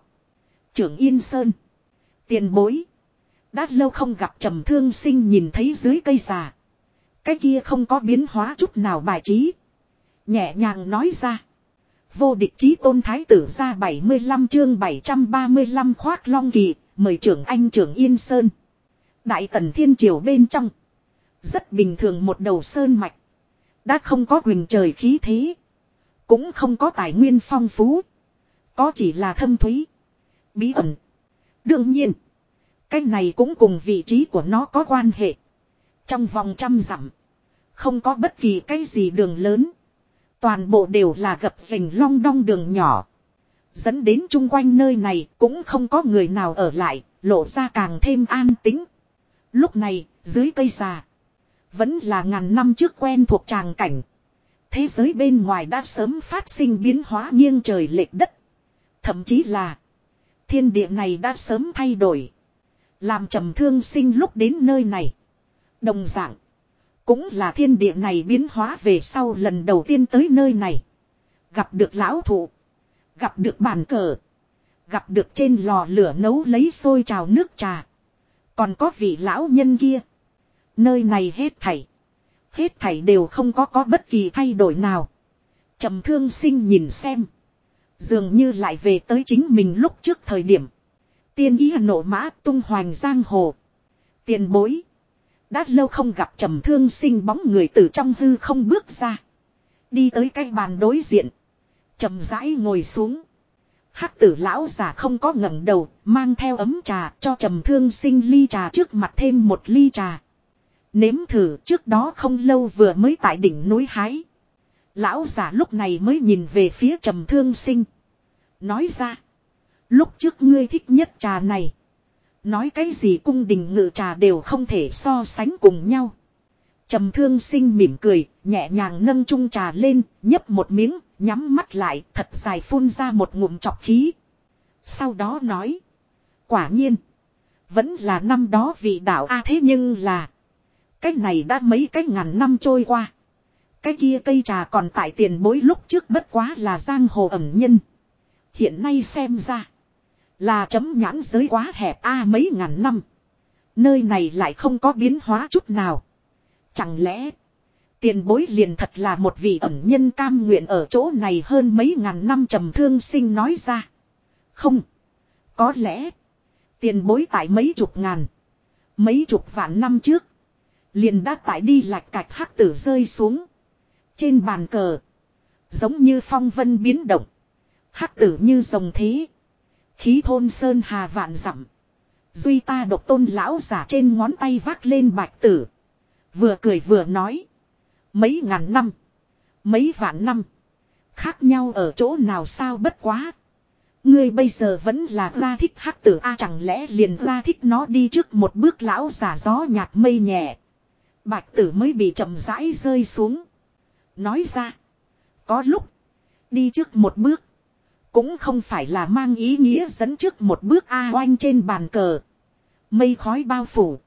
Trưởng Yên Sơn. Tiền bối. Đã lâu không gặp trầm thương sinh nhìn thấy dưới cây già. Cái kia không có biến hóa chút nào bài trí. Nhẹ nhàng nói ra. Vô địch chí tôn thái tử ra 75 chương 735 khoác long kỳ, mời trưởng anh trưởng Yên Sơn. Đại tần thiên triều bên trong. Rất bình thường một đầu sơn mạch. Đã không có quyền trời khí thế. Cũng không có tài nguyên phong phú. Có chỉ là thâm thúy. Bí ẩn. Đương nhiên. Cái này cũng cùng vị trí của nó có quan hệ. Trong vòng trăm dặm. Không có bất kỳ cái gì đường lớn. Toàn bộ đều là gập rình long đong đường nhỏ. Dẫn đến chung quanh nơi này cũng không có người nào ở lại, lộ ra càng thêm an tính. Lúc này, dưới cây già, vẫn là ngàn năm trước quen thuộc tràng cảnh. Thế giới bên ngoài đã sớm phát sinh biến hóa nghiêng trời lệch đất. Thậm chí là, thiên địa này đã sớm thay đổi. Làm trầm thương sinh lúc đến nơi này. Đồng dạng. Cũng là thiên địa này biến hóa về sau lần đầu tiên tới nơi này. Gặp được lão thụ. Gặp được bàn cờ. Gặp được trên lò lửa nấu lấy sôi trào nước trà. Còn có vị lão nhân kia. Nơi này hết thảy. Hết thảy đều không có có bất kỳ thay đổi nào. trầm thương sinh nhìn xem. Dường như lại về tới chính mình lúc trước thời điểm. Tiên ý nộ mã tung hoành giang hồ. Tiền bối. Đã lâu không gặp trầm thương sinh bóng người từ trong hư không bước ra. Đi tới cái bàn đối diện. trầm rãi ngồi xuống. Hắc tử lão già không có ngẩng đầu, mang theo ấm trà cho trầm thương sinh ly trà trước mặt thêm một ly trà. Nếm thử trước đó không lâu vừa mới tại đỉnh núi hái. Lão già lúc này mới nhìn về phía trầm thương sinh. Nói ra. Lúc trước ngươi thích nhất trà này. Nói cái gì cung đình ngự trà đều không thể so sánh cùng nhau. Trầm thương sinh mỉm cười, nhẹ nhàng nâng chung trà lên, nhấp một miếng, nhắm mắt lại, thật dài phun ra một ngụm chọc khí. Sau đó nói. Quả nhiên. Vẫn là năm đó vị đạo A thế nhưng là. Cái này đã mấy cái ngàn năm trôi qua. Cái kia cây trà còn tại tiền bối lúc trước bất quá là giang hồ ẩm nhân. Hiện nay xem ra. Là chấm nhãn giới quá hẹp a mấy ngàn năm. Nơi này lại không có biến hóa chút nào. Chẳng lẽ. Tiền bối liền thật là một vị ẩn nhân cam nguyện ở chỗ này hơn mấy ngàn năm trầm thương sinh nói ra. Không. Có lẽ. Tiền bối tại mấy chục ngàn. Mấy chục vạn năm trước. Liền đã tại đi lạch cạch hắc tử rơi xuống. Trên bàn cờ. Giống như phong vân biến động. Hắc tử như rồng thế. Khí thôn sơn hà vạn dặm Duy ta độc tôn lão giả trên ngón tay vác lên bạch tử. Vừa cười vừa nói. Mấy ngàn năm. Mấy vạn năm. Khác nhau ở chỗ nào sao bất quá. Ngươi bây giờ vẫn là ra thích hắc tử a, chẳng lẽ liền ra thích nó đi trước một bước lão giả gió nhạt mây nhẹ. Bạch tử mới bị chậm rãi rơi xuống. Nói ra. Có lúc. Đi trước một bước. Cũng không phải là mang ý nghĩa dẫn trước một bước A oanh trên bàn cờ. Mây khói bao phủ.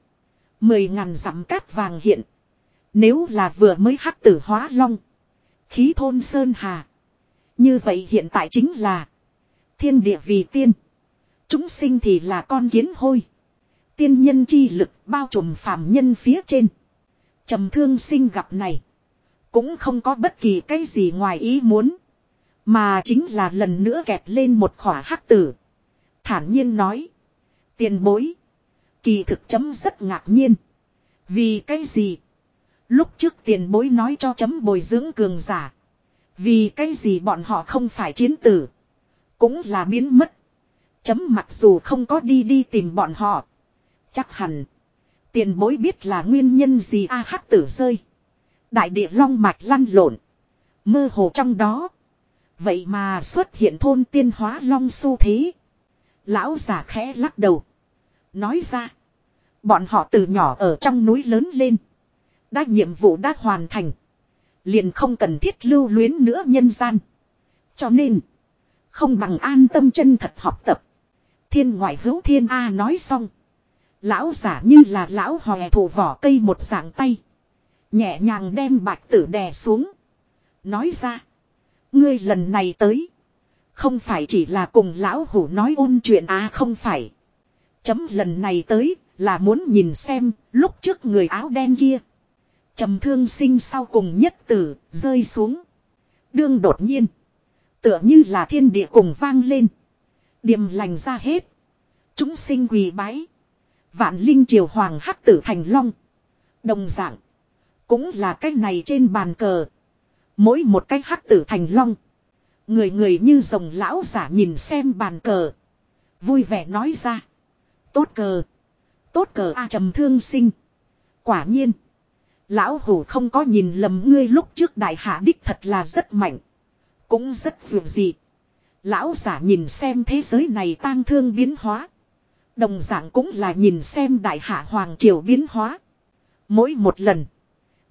Mười ngàn dặm cát vàng hiện. Nếu là vừa mới hắc tử hóa long. Khí thôn Sơn Hà. Như vậy hiện tại chính là. Thiên địa vì tiên. Chúng sinh thì là con kiến hôi. Tiên nhân chi lực bao trùm phàm nhân phía trên trầm thương sinh gặp này. Cũng không có bất kỳ cái gì ngoài ý muốn. Mà chính là lần nữa kẹp lên một khỏa hắc tử. Thản nhiên nói. Tiền bối. Kỳ thực chấm rất ngạc nhiên. Vì cái gì? Lúc trước tiền bối nói cho chấm bồi dưỡng cường giả. Vì cái gì bọn họ không phải chiến tử. Cũng là biến mất. Chấm mặc dù không có đi đi tìm bọn họ. Chắc hẳn. Tiền bối biết là nguyên nhân gì a hắc tử rơi. Đại địa long mạch lăn lộn. Mơ hồ trong đó. Vậy mà xuất hiện thôn tiên hóa long su thế. Lão già khẽ lắc đầu. Nói ra. Bọn họ từ nhỏ ở trong núi lớn lên. Đã nhiệm vụ đã hoàn thành. Liền không cần thiết lưu luyến nữa nhân gian. Cho nên. Không bằng an tâm chân thật học tập. Thiên ngoại hữu thiên A nói xong. Lão giả như là lão hòe thủ vỏ cây một dạng tay. Nhẹ nhàng đem bạch tử đè xuống. Nói ra. Ngươi lần này tới. Không phải chỉ là cùng lão hủ nói ôn chuyện à không phải. Chấm lần này tới là muốn nhìn xem lúc trước người áo đen kia. trầm thương sinh sau cùng nhất tử rơi xuống. Đương đột nhiên. Tựa như là thiên địa cùng vang lên. Điềm lành ra hết. Chúng sinh quỳ bái. Vạn linh triều hoàng hắc tử thành long. Đồng dạng. Cũng là cái này trên bàn cờ. Mỗi một cái hắc tử thành long. Người người như rồng lão giả nhìn xem bàn cờ. Vui vẻ nói ra. Tốt cờ. Tốt cờ A trầm thương sinh. Quả nhiên. Lão hủ không có nhìn lầm ngươi lúc trước đại hạ đích thật là rất mạnh. Cũng rất vượt dị. Lão giả nhìn xem thế giới này tang thương biến hóa. Đồng dạng cũng là nhìn xem đại hạ hoàng triều biến hóa. Mỗi một lần.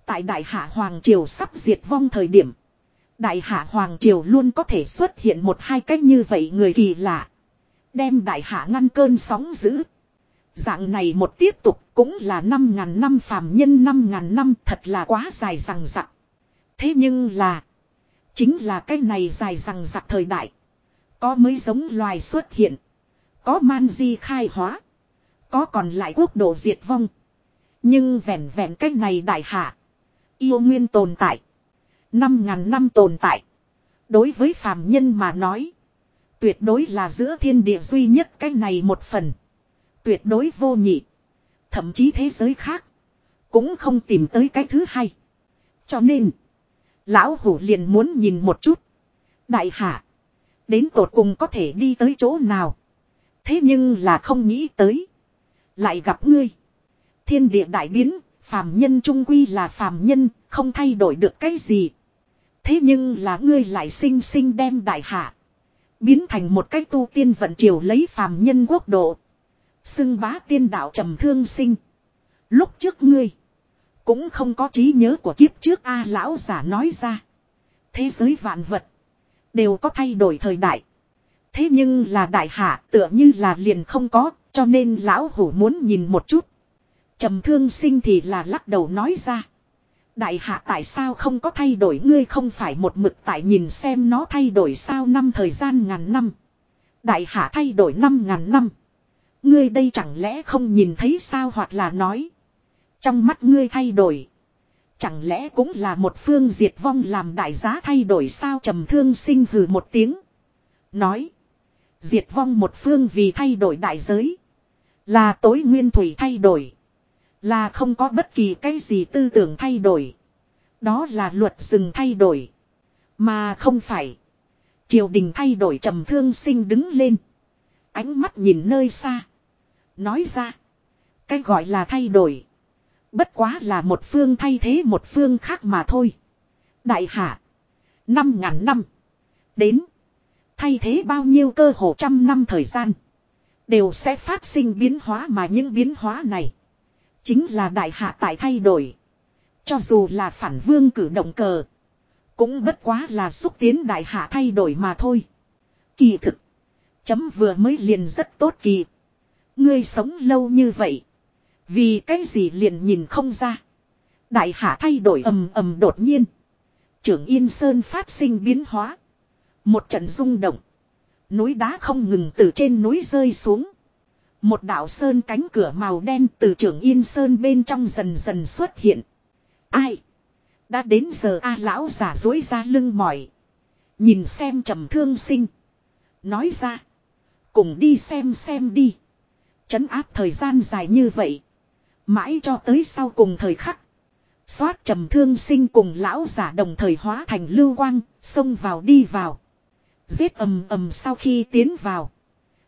Tại đại hạ hoàng triều sắp diệt vong thời điểm. Đại hạ hoàng triều luôn có thể xuất hiện một hai cách như vậy người kỳ lạ. Đem đại hạ ngăn cơn sóng dữ. Dạng này một tiếp tục cũng là năm ngàn năm phàm nhân năm ngàn năm thật là quá dài rằng rặc. Thế nhưng là. Chính là cái này dài rằng rặc thời đại. Có mới giống loài xuất hiện. Có man di khai hóa. Có còn lại quốc độ diệt vong. Nhưng vẹn vẹn cách này đại hạ. Yêu nguyên tồn tại. Năm ngàn năm tồn tại. Đối với phàm nhân mà nói. Tuyệt đối là giữa thiên địa duy nhất cách này một phần. Tuyệt đối vô nhị. Thậm chí thế giới khác. Cũng không tìm tới cái thứ hai. Cho nên. Lão hủ liền muốn nhìn một chút. Đại hạ. Đến tột cùng có thể đi tới chỗ nào. Thế nhưng là không nghĩ tới. Lại gặp ngươi. Thiên địa đại biến. Phàm nhân trung quy là phàm nhân. Không thay đổi được cái gì. Thế nhưng là ngươi lại sinh sinh đem đại hạ. Biến thành một cái tu tiên vận triều lấy phàm nhân quốc độ. Xưng bá tiên đạo trầm thương sinh. Lúc trước ngươi. Cũng không có trí nhớ của kiếp trước A lão giả nói ra. Thế giới vạn vật. Đều có thay đổi thời đại. Thế nhưng là đại hạ tựa như là liền không có. Cho nên lão hủ muốn nhìn một chút. Trầm thương sinh thì là lắc đầu nói ra. Đại hạ tại sao không có thay đổi ngươi không phải một mực tại nhìn xem nó thay đổi sao năm thời gian ngàn năm. Đại hạ thay đổi năm ngàn năm. Ngươi đây chẳng lẽ không nhìn thấy sao hoặc là nói. Trong mắt ngươi thay đổi. Chẳng lẽ cũng là một phương diệt vong làm đại giá thay đổi sao trầm thương sinh hừ một tiếng. Nói. Diệt vong một phương vì thay đổi đại giới. Là tối nguyên thủy thay đổi. Là không có bất kỳ cái gì tư tưởng thay đổi. Đó là luật rừng thay đổi. Mà không phải. Triều đình thay đổi trầm thương sinh đứng lên. Ánh mắt nhìn nơi xa. Nói ra. Cái gọi là thay đổi. Bất quá là một phương thay thế một phương khác mà thôi. Đại hạ. Năm ngàn năm. Đến. Thay thế bao nhiêu cơ hồ trăm năm thời gian. Đều sẽ phát sinh biến hóa mà những biến hóa này. Chính là đại hạ tại thay đổi. Cho dù là phản vương cử động cờ. Cũng bất quá là xúc tiến đại hạ thay đổi mà thôi. Kỳ thực. Chấm vừa mới liền rất tốt kỳ. Ngươi sống lâu như vậy. Vì cái gì liền nhìn không ra. Đại hạ thay đổi ầm ầm đột nhiên. Trưởng Yên Sơn phát sinh biến hóa. Một trận rung động. Núi đá không ngừng từ trên núi rơi xuống. Một đạo sơn cánh cửa màu đen từ trưởng Yên Sơn bên trong dần dần xuất hiện. Ai? Đã đến giờ A lão giả dối ra lưng mỏi. Nhìn xem trầm thương sinh. Nói ra. Cùng đi xem xem đi. Chấn áp thời gian dài như vậy. Mãi cho tới sau cùng thời khắc. Xoát trầm thương sinh cùng lão giả đồng thời hóa thành lưu quang, xông vào đi vào. Giết ầm ầm sau khi tiến vào.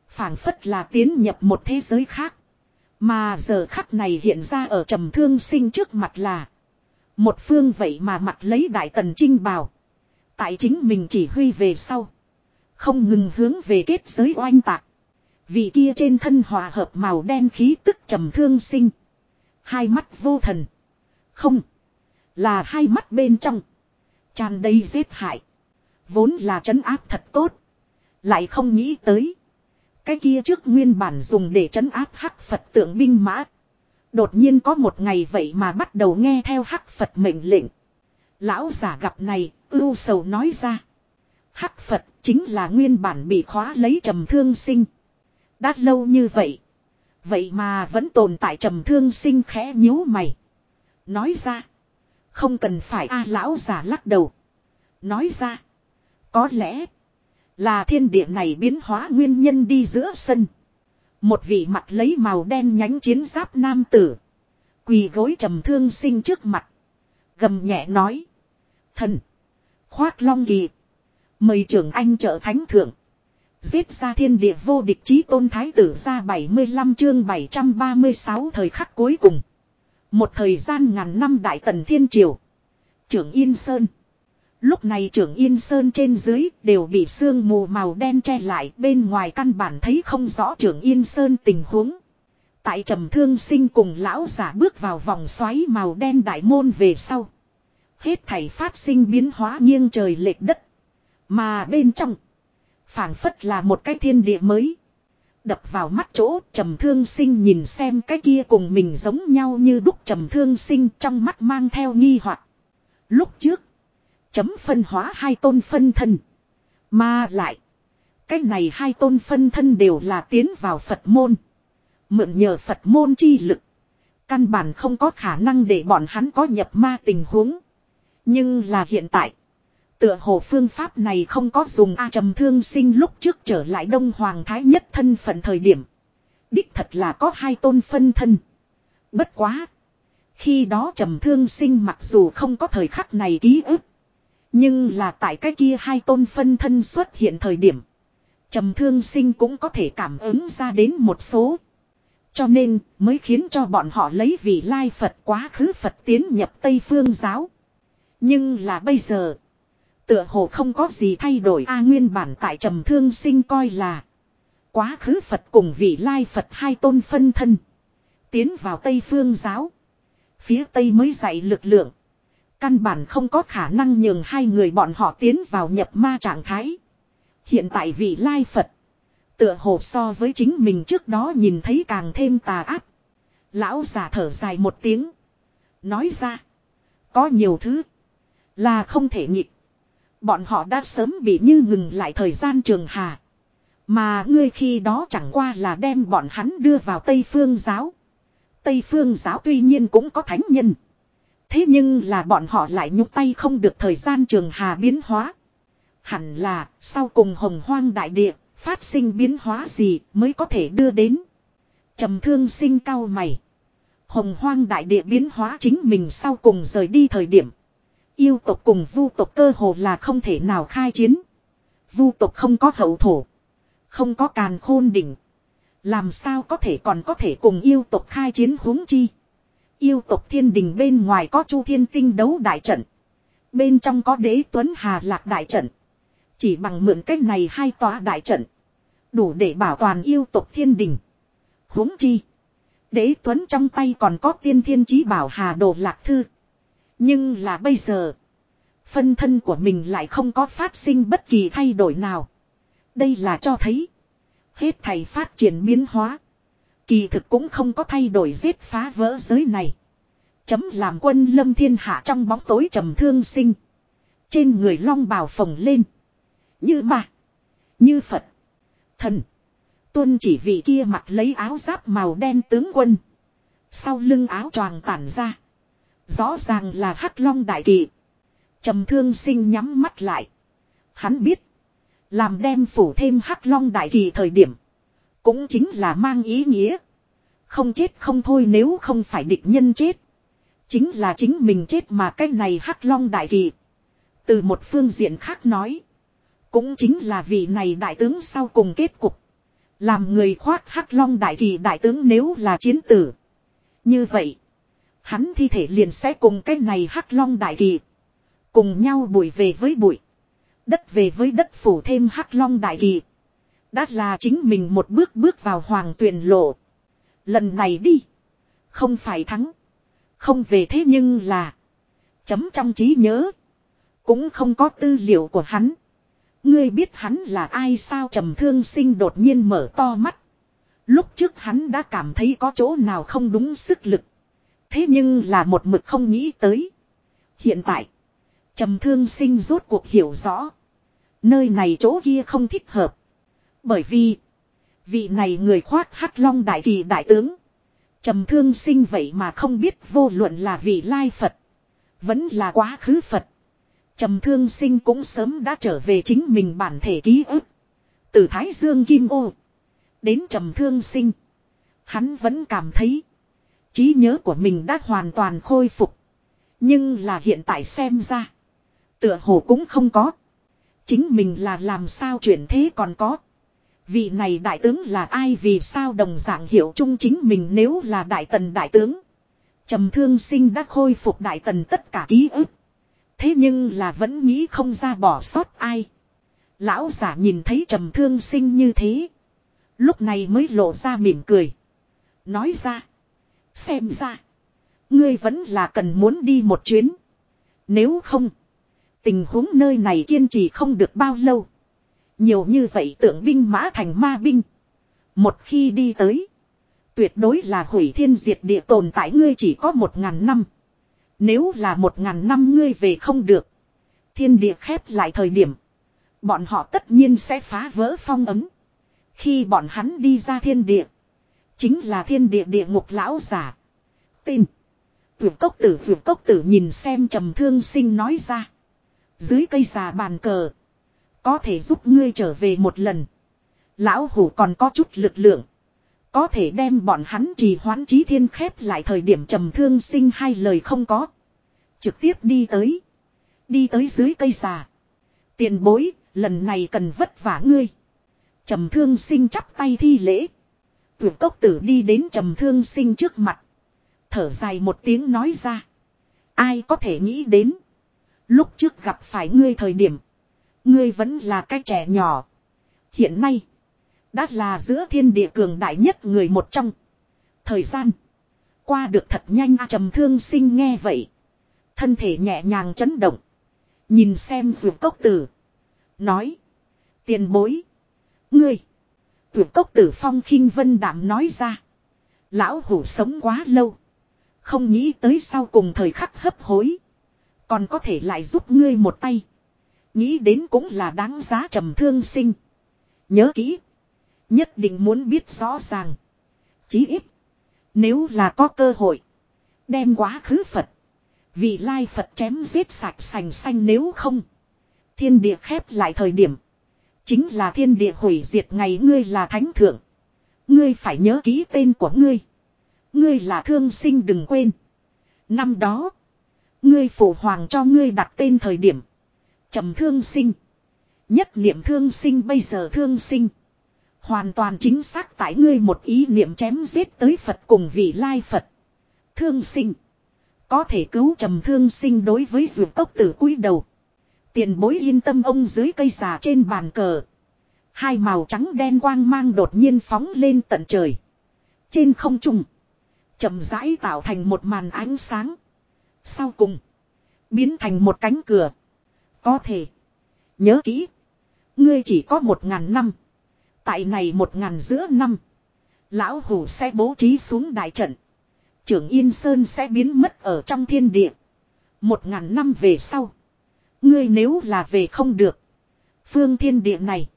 phảng phất là tiến nhập một thế giới khác. Mà giờ khắc này hiện ra ở trầm thương sinh trước mặt là. Một phương vậy mà mặt lấy đại tần trinh bào. Tại chính mình chỉ huy về sau. Không ngừng hướng về kết giới oanh tạc. Vị kia trên thân hòa hợp màu đen khí tức trầm thương sinh. Hai mắt vô thần. Không. Là hai mắt bên trong. tràn đầy giết hại. Vốn là trấn áp thật tốt. Lại không nghĩ tới. Cái kia trước nguyên bản dùng để trấn áp hắc Phật tượng binh mã. Đột nhiên có một ngày vậy mà bắt đầu nghe theo hắc Phật mệnh lệnh. Lão giả gặp này, ưu sầu nói ra. Hắc Phật chính là nguyên bản bị khóa lấy trầm thương sinh. Đã lâu như vậy. Vậy mà vẫn tồn tại trầm thương sinh khẽ nhíu mày. Nói ra. Không cần phải a à, lão giả lắc đầu. Nói ra. Có lẽ. Là thiên địa này biến hóa nguyên nhân đi giữa sân. Một vị mặt lấy màu đen nhánh chiến giáp nam tử. Quỳ gối trầm thương sinh trước mặt. Gầm nhẹ nói. Thần. Khoác long kỳ. Mời trưởng anh trợ thánh thượng. Giết ra thiên địa vô địch chí tôn thái tử ra 75 chương 736 thời khắc cuối cùng. Một thời gian ngàn năm đại tần thiên triều. Trưởng Yên Sơn. Lúc này trưởng Yên Sơn trên dưới đều bị sương mù màu đen che lại, bên ngoài căn bản thấy không rõ trưởng Yên Sơn tình huống. Tại trầm thương sinh cùng lão giả bước vào vòng xoáy màu đen đại môn về sau. Hết thảy phát sinh biến hóa nghiêng trời lệch đất. Mà bên trong. phảng phất là một cái thiên địa mới. Đập vào mắt chỗ, trầm thương sinh nhìn xem cái kia cùng mình giống nhau như đúc trầm thương sinh trong mắt mang theo nghi hoặc Lúc trước. Chấm phân hóa hai tôn phân thân. Mà lại. Cái này hai tôn phân thân đều là tiến vào Phật môn. Mượn nhờ Phật môn chi lực. Căn bản không có khả năng để bọn hắn có nhập ma tình huống. Nhưng là hiện tại. Tựa hồ phương pháp này không có dùng A trầm thương sinh lúc trước trở lại Đông Hoàng Thái nhất thân phận thời điểm. Đích thật là có hai tôn phân thân. Bất quá. Khi đó trầm thương sinh mặc dù không có thời khắc này ký ức. Nhưng là tại cái kia hai tôn phân thân xuất hiện thời điểm. Trầm thương sinh cũng có thể cảm ứng ra đến một số. Cho nên, mới khiến cho bọn họ lấy vị lai Phật quá khứ Phật tiến nhập Tây Phương giáo. Nhưng là bây giờ. Tựa hồ không có gì thay đổi a nguyên bản tại trầm thương sinh coi là. Quá khứ Phật cùng vị lai Phật hai tôn phân thân. Tiến vào Tây Phương giáo. Phía Tây mới dạy lực lượng. Căn bản không có khả năng nhường hai người bọn họ tiến vào nhập ma trạng thái. Hiện tại vị lai Phật. Tựa hồ so với chính mình trước đó nhìn thấy càng thêm tà ác. Lão già thở dài một tiếng. Nói ra. Có nhiều thứ. Là không thể nhịn. Bọn họ đã sớm bị như ngừng lại thời gian trường hà. Mà ngươi khi đó chẳng qua là đem bọn hắn đưa vào Tây Phương giáo. Tây Phương giáo tuy nhiên cũng có thánh nhân. Thế nhưng là bọn họ lại nhúc tay không được thời gian trường hà biến hóa. Hẳn là, sau cùng hồng hoang đại địa, phát sinh biến hóa gì mới có thể đưa đến. trầm thương sinh cao mày. Hồng hoang đại địa biến hóa chính mình sau cùng rời đi thời điểm. Yêu tộc cùng vu tộc cơ hồ là không thể nào khai chiến. Vu tộc không có hậu thổ. Không có càn khôn đỉnh. Làm sao có thể còn có thể cùng yêu tộc khai chiến huống chi. Yêu tộc thiên đình bên ngoài có chu thiên tinh đấu đại trận. Bên trong có đế tuấn hà lạc đại trận. Chỉ bằng mượn cách này hai tòa đại trận. Đủ để bảo toàn yêu tộc thiên đình. huống chi. Đế tuấn trong tay còn có tiên thiên chí bảo hà đồ lạc thư. Nhưng là bây giờ. Phân thân của mình lại không có phát sinh bất kỳ thay đổi nào. Đây là cho thấy. Hết thầy phát triển biến hóa. Kỳ thực cũng không có thay đổi giết phá vỡ giới này. Chấm làm quân lâm thiên hạ trong bóng tối trầm thương sinh. Trên người long bào phồng lên. Như bà. Như Phật. Thần. Tuân chỉ vị kia mặc lấy áo giáp màu đen tướng quân. Sau lưng áo choàng tản ra. Rõ ràng là hắc long đại kỳ. trầm thương sinh nhắm mắt lại. Hắn biết. Làm đem phủ thêm hắc long đại kỳ thời điểm. Cũng chính là mang ý nghĩa. Không chết không thôi nếu không phải địch nhân chết. Chính là chính mình chết mà cái này hắc long đại kỳ. Từ một phương diện khác nói. Cũng chính là vị này đại tướng sau cùng kết cục. Làm người khoác hắc long đại kỳ đại tướng nếu là chiến tử. Như vậy. Hắn thi thể liền sẽ cùng cái này hắc long đại kỳ. Cùng nhau bụi về với bụi. Đất về với đất phủ thêm hắc long đại kỳ. Đã là chính mình một bước bước vào hoàng tuyển lộ. Lần này đi. Không phải thắng. Không về thế nhưng là. Chấm trong trí nhớ. Cũng không có tư liệu của hắn. Ngươi biết hắn là ai sao trầm thương sinh đột nhiên mở to mắt. Lúc trước hắn đã cảm thấy có chỗ nào không đúng sức lực. Thế nhưng là một mực không nghĩ tới. Hiện tại. Trầm thương sinh rốt cuộc hiểu rõ. Nơi này chỗ kia không thích hợp. Bởi vì. Vị này người khoác hắc long đại kỳ đại tướng. Trầm thương sinh vậy mà không biết vô luận là vị lai Phật. Vẫn là quá khứ Phật. Trầm thương sinh cũng sớm đã trở về chính mình bản thể ký ức. Từ Thái Dương Kim Ô. Đến trầm thương sinh. Hắn vẫn cảm thấy. trí nhớ của mình đã hoàn toàn khôi phục. Nhưng là hiện tại xem ra. Tựa hồ cũng không có. Chính mình là làm sao chuyển thế còn có. Vị này đại tướng là ai vì sao đồng dạng hiểu chung chính mình nếu là đại tần đại tướng. Trầm thương sinh đã khôi phục đại tần tất cả ký ức. Thế nhưng là vẫn nghĩ không ra bỏ sót ai. Lão giả nhìn thấy trầm thương sinh như thế. Lúc này mới lộ ra mỉm cười. Nói ra. Xem ra. Ngươi vẫn là cần muốn đi một chuyến. Nếu không. Tình huống nơi này kiên trì không được bao lâu. Nhiều như vậy tượng binh mã thành ma binh. Một khi đi tới. Tuyệt đối là hủy thiên diệt địa tồn tại ngươi chỉ có một ngàn năm. Nếu là một ngàn năm ngươi về không được. Thiên địa khép lại thời điểm. Bọn họ tất nhiên sẽ phá vỡ phong ấm. Khi bọn hắn đi ra thiên địa. Chính là thiên địa địa ngục lão giả. Tin. Vượt cốc tử, vượt cốc tử nhìn xem trầm thương sinh nói ra. Dưới cây già bàn cờ. Có thể giúp ngươi trở về một lần. Lão hủ còn có chút lực lượng. Có thể đem bọn hắn trì hoãn trí thiên khép lại thời điểm trầm thương sinh hai lời không có. Trực tiếp đi tới. Đi tới dưới cây xà, Tiền bối, lần này cần vất vả ngươi. Trầm thương sinh chắp tay thi lễ. Vượt cốc tử đi đến trầm thương sinh trước mặt. Thở dài một tiếng nói ra. Ai có thể nghĩ đến. Lúc trước gặp phải ngươi thời điểm. Ngươi vẫn là cái trẻ nhỏ. Hiện nay. Đã là giữa thiên địa cường đại nhất người một trong. Thời gian. Qua được thật nhanh trầm thương sinh nghe vậy. Thân thể nhẹ nhàng chấn động. Nhìn xem vượt cốc tử. Nói. Tiền bối. Ngươi. Vượt cốc tử phong khinh vân đảm nói ra. Lão hủ sống quá lâu. Không nghĩ tới sau cùng thời khắc hấp hối. Còn có thể lại giúp ngươi một tay. Nghĩ đến cũng là đáng giá trầm thương sinh. Nhớ kỹ. Nhất định muốn biết rõ ràng. Chí ít. Nếu là có cơ hội. Đem quá khứ Phật. Vì lai Phật chém giết sạch sành xanh nếu không. Thiên địa khép lại thời điểm. Chính là thiên địa hủy diệt ngày ngươi là thánh thượng. Ngươi phải nhớ ký tên của ngươi. Ngươi là thương sinh đừng quên. Năm đó. Ngươi phụ hoàng cho ngươi đặt tên thời điểm trầm thương sinh. Nhất niệm thương sinh bây giờ thương sinh. Hoàn toàn chính xác tại ngươi một ý niệm chém giết tới Phật cùng vị lai Phật. Thương sinh. Có thể cứu trầm thương sinh đối với dược tốc tử cúi đầu. Tiền bối yên tâm ông dưới cây già trên bàn cờ. Hai màu trắng đen quang mang đột nhiên phóng lên tận trời. Trên không trung. chậm rãi tạo thành một màn ánh sáng. Sau cùng. Biến thành một cánh cửa. Có thể. Nhớ kỹ. Ngươi chỉ có một ngàn năm. Tại này một ngàn giữa năm. Lão hủ sẽ bố trí xuống đại trận. Trưởng Yên Sơn sẽ biến mất ở trong thiên địa. Một ngàn năm về sau. Ngươi nếu là về không được. Phương thiên địa này.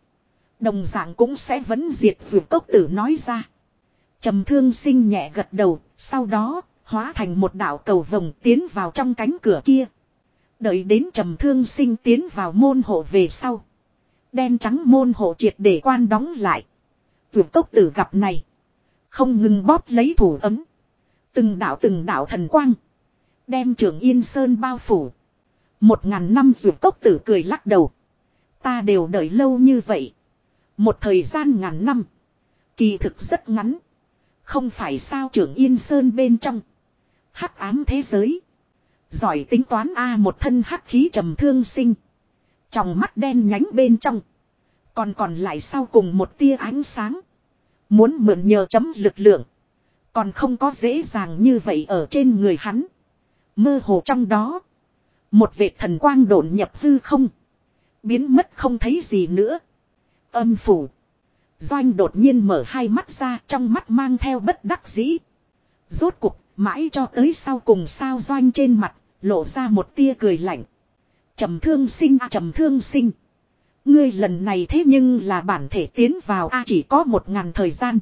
Đồng dạng cũng sẽ vẫn diệt vượt cốc tử nói ra. trầm thương sinh nhẹ gật đầu. Sau đó, hóa thành một đạo cầu vồng tiến vào trong cánh cửa kia. Đợi đến trầm thương sinh tiến vào môn hộ về sau. Đen trắng môn hộ triệt để quan đóng lại. Vượt cốc tử gặp này. Không ngừng bóp lấy thủ ấm. Từng đạo từng đạo thần quang. Đem trưởng Yên Sơn bao phủ. Một ngàn năm vượt cốc tử cười lắc đầu. Ta đều đợi lâu như vậy. Một thời gian ngàn năm. Kỳ thực rất ngắn. Không phải sao trưởng Yên Sơn bên trong. Hắc ám thế giới. Giỏi tính toán A một thân hắc khí trầm thương sinh. Trong mắt đen nhánh bên trong. Còn còn lại sau cùng một tia ánh sáng. Muốn mượn nhờ chấm lực lượng. Còn không có dễ dàng như vậy ở trên người hắn. Mơ hồ trong đó. Một vệt thần quang độn nhập hư không. Biến mất không thấy gì nữa. Âm phủ. Doanh đột nhiên mở hai mắt ra trong mắt mang theo bất đắc dĩ. Rốt cục mãi cho tới sau cùng sao doanh trên mặt lộ ra một tia cười lạnh. Trầm thương sinh à trầm thương sinh. Ngươi lần này thế nhưng là bản thể tiến vào A chỉ có một ngàn thời gian.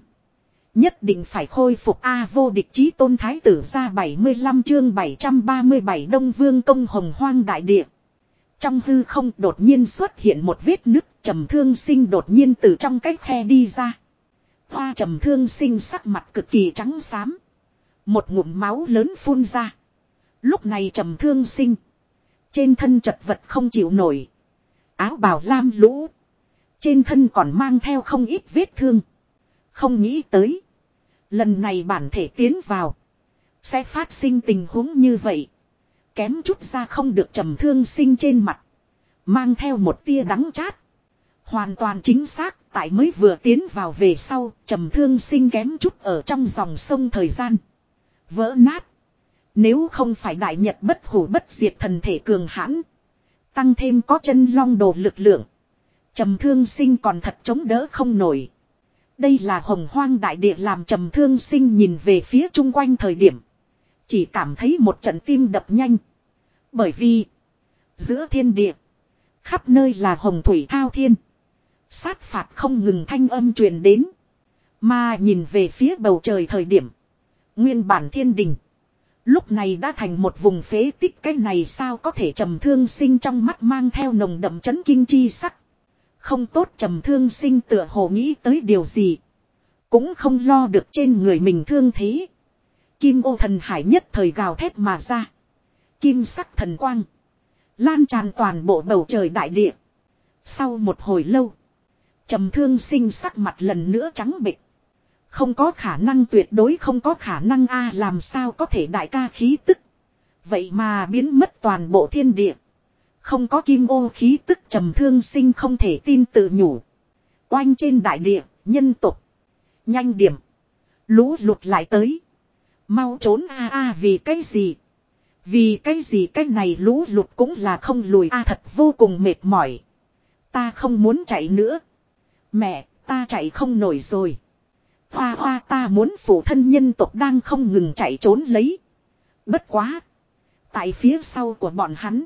Nhất định phải khôi phục A vô địch chí tôn thái tử ra 75 chương 737 Đông Vương công hồng hoang đại địa. Trong hư không đột nhiên xuất hiện một vết nứt, trầm thương sinh đột nhiên từ trong cái khe đi ra. Hoa trầm thương sinh sắc mặt cực kỳ trắng xám. Một ngụm máu lớn phun ra. Lúc này trầm thương sinh. Trên thân chật vật không chịu nổi. Áo bào lam lũ. Trên thân còn mang theo không ít vết thương. Không nghĩ tới. Lần này bản thể tiến vào. Sẽ phát sinh tình huống như vậy. Kém chút ra không được trầm thương sinh trên mặt. Mang theo một tia đắng chát. Hoàn toàn chính xác, tại mới vừa tiến vào về sau, trầm thương sinh kém chút ở trong dòng sông thời gian. Vỡ nát. Nếu không phải đại nhật bất hủ bất diệt thần thể cường hãn. Tăng thêm có chân long đồ lực lượng. Trầm thương sinh còn thật chống đỡ không nổi. Đây là hồng hoang đại địa làm trầm thương sinh nhìn về phía chung quanh thời điểm. Chỉ cảm thấy một trận tim đập nhanh. Bởi vì. Giữa thiên địa. Khắp nơi là hồng thủy thao thiên. Sát phạt không ngừng thanh âm truyền đến. Mà nhìn về phía bầu trời thời điểm. Nguyên bản thiên đình. Lúc này đã thành một vùng phế tích, cái này sao có thể trầm thương sinh trong mắt mang theo nồng đậm chấn kinh chi sắc. Không tốt trầm thương sinh tựa hồ nghĩ tới điều gì. Cũng không lo được trên người mình thương thế. Kim ô thần hải nhất thời gào thét mà ra. Kim sắc thần quang. Lan tràn toàn bộ bầu trời đại địa. Sau một hồi lâu. trầm thương sinh sắc mặt lần nữa trắng bệch. Không có khả năng tuyệt đối không có khả năng a làm sao có thể đại ca khí tức. Vậy mà biến mất toàn bộ thiên địa. Không có kim ô khí tức trầm thương sinh không thể tin tự nhủ. Oanh trên đại địa, nhân tục. Nhanh điểm. Lũ lụt lại tới. Mau trốn a a vì cái gì? Vì cái gì cái này lũ lụt cũng là không lùi a thật vô cùng mệt mỏi. Ta không muốn chạy nữa. Mẹ, ta chạy không nổi rồi. Hoa hoa ta muốn phụ thân nhân tộc đang không ngừng chạy trốn lấy. Bất quá. Tại phía sau của bọn hắn.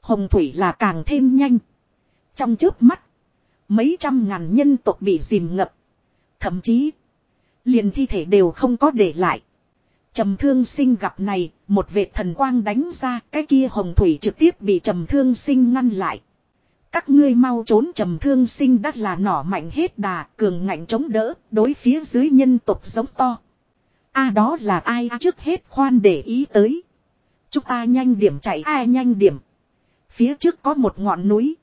Hồng thủy là càng thêm nhanh. Trong trước mắt. Mấy trăm ngàn nhân tộc bị dìm ngập. Thậm chí. Liền thi thể đều không có để lại. Trầm thương sinh gặp này, một vệt thần quang đánh ra, cái kia hồng thủy trực tiếp bị trầm thương sinh ngăn lại. Các ngươi mau trốn trầm thương sinh đắt là nỏ mạnh hết đà, cường ngạnh chống đỡ, đối phía dưới nhân tục giống to. a đó là ai trước hết khoan để ý tới. Chúng ta nhanh điểm chạy ai nhanh điểm. Phía trước có một ngọn núi.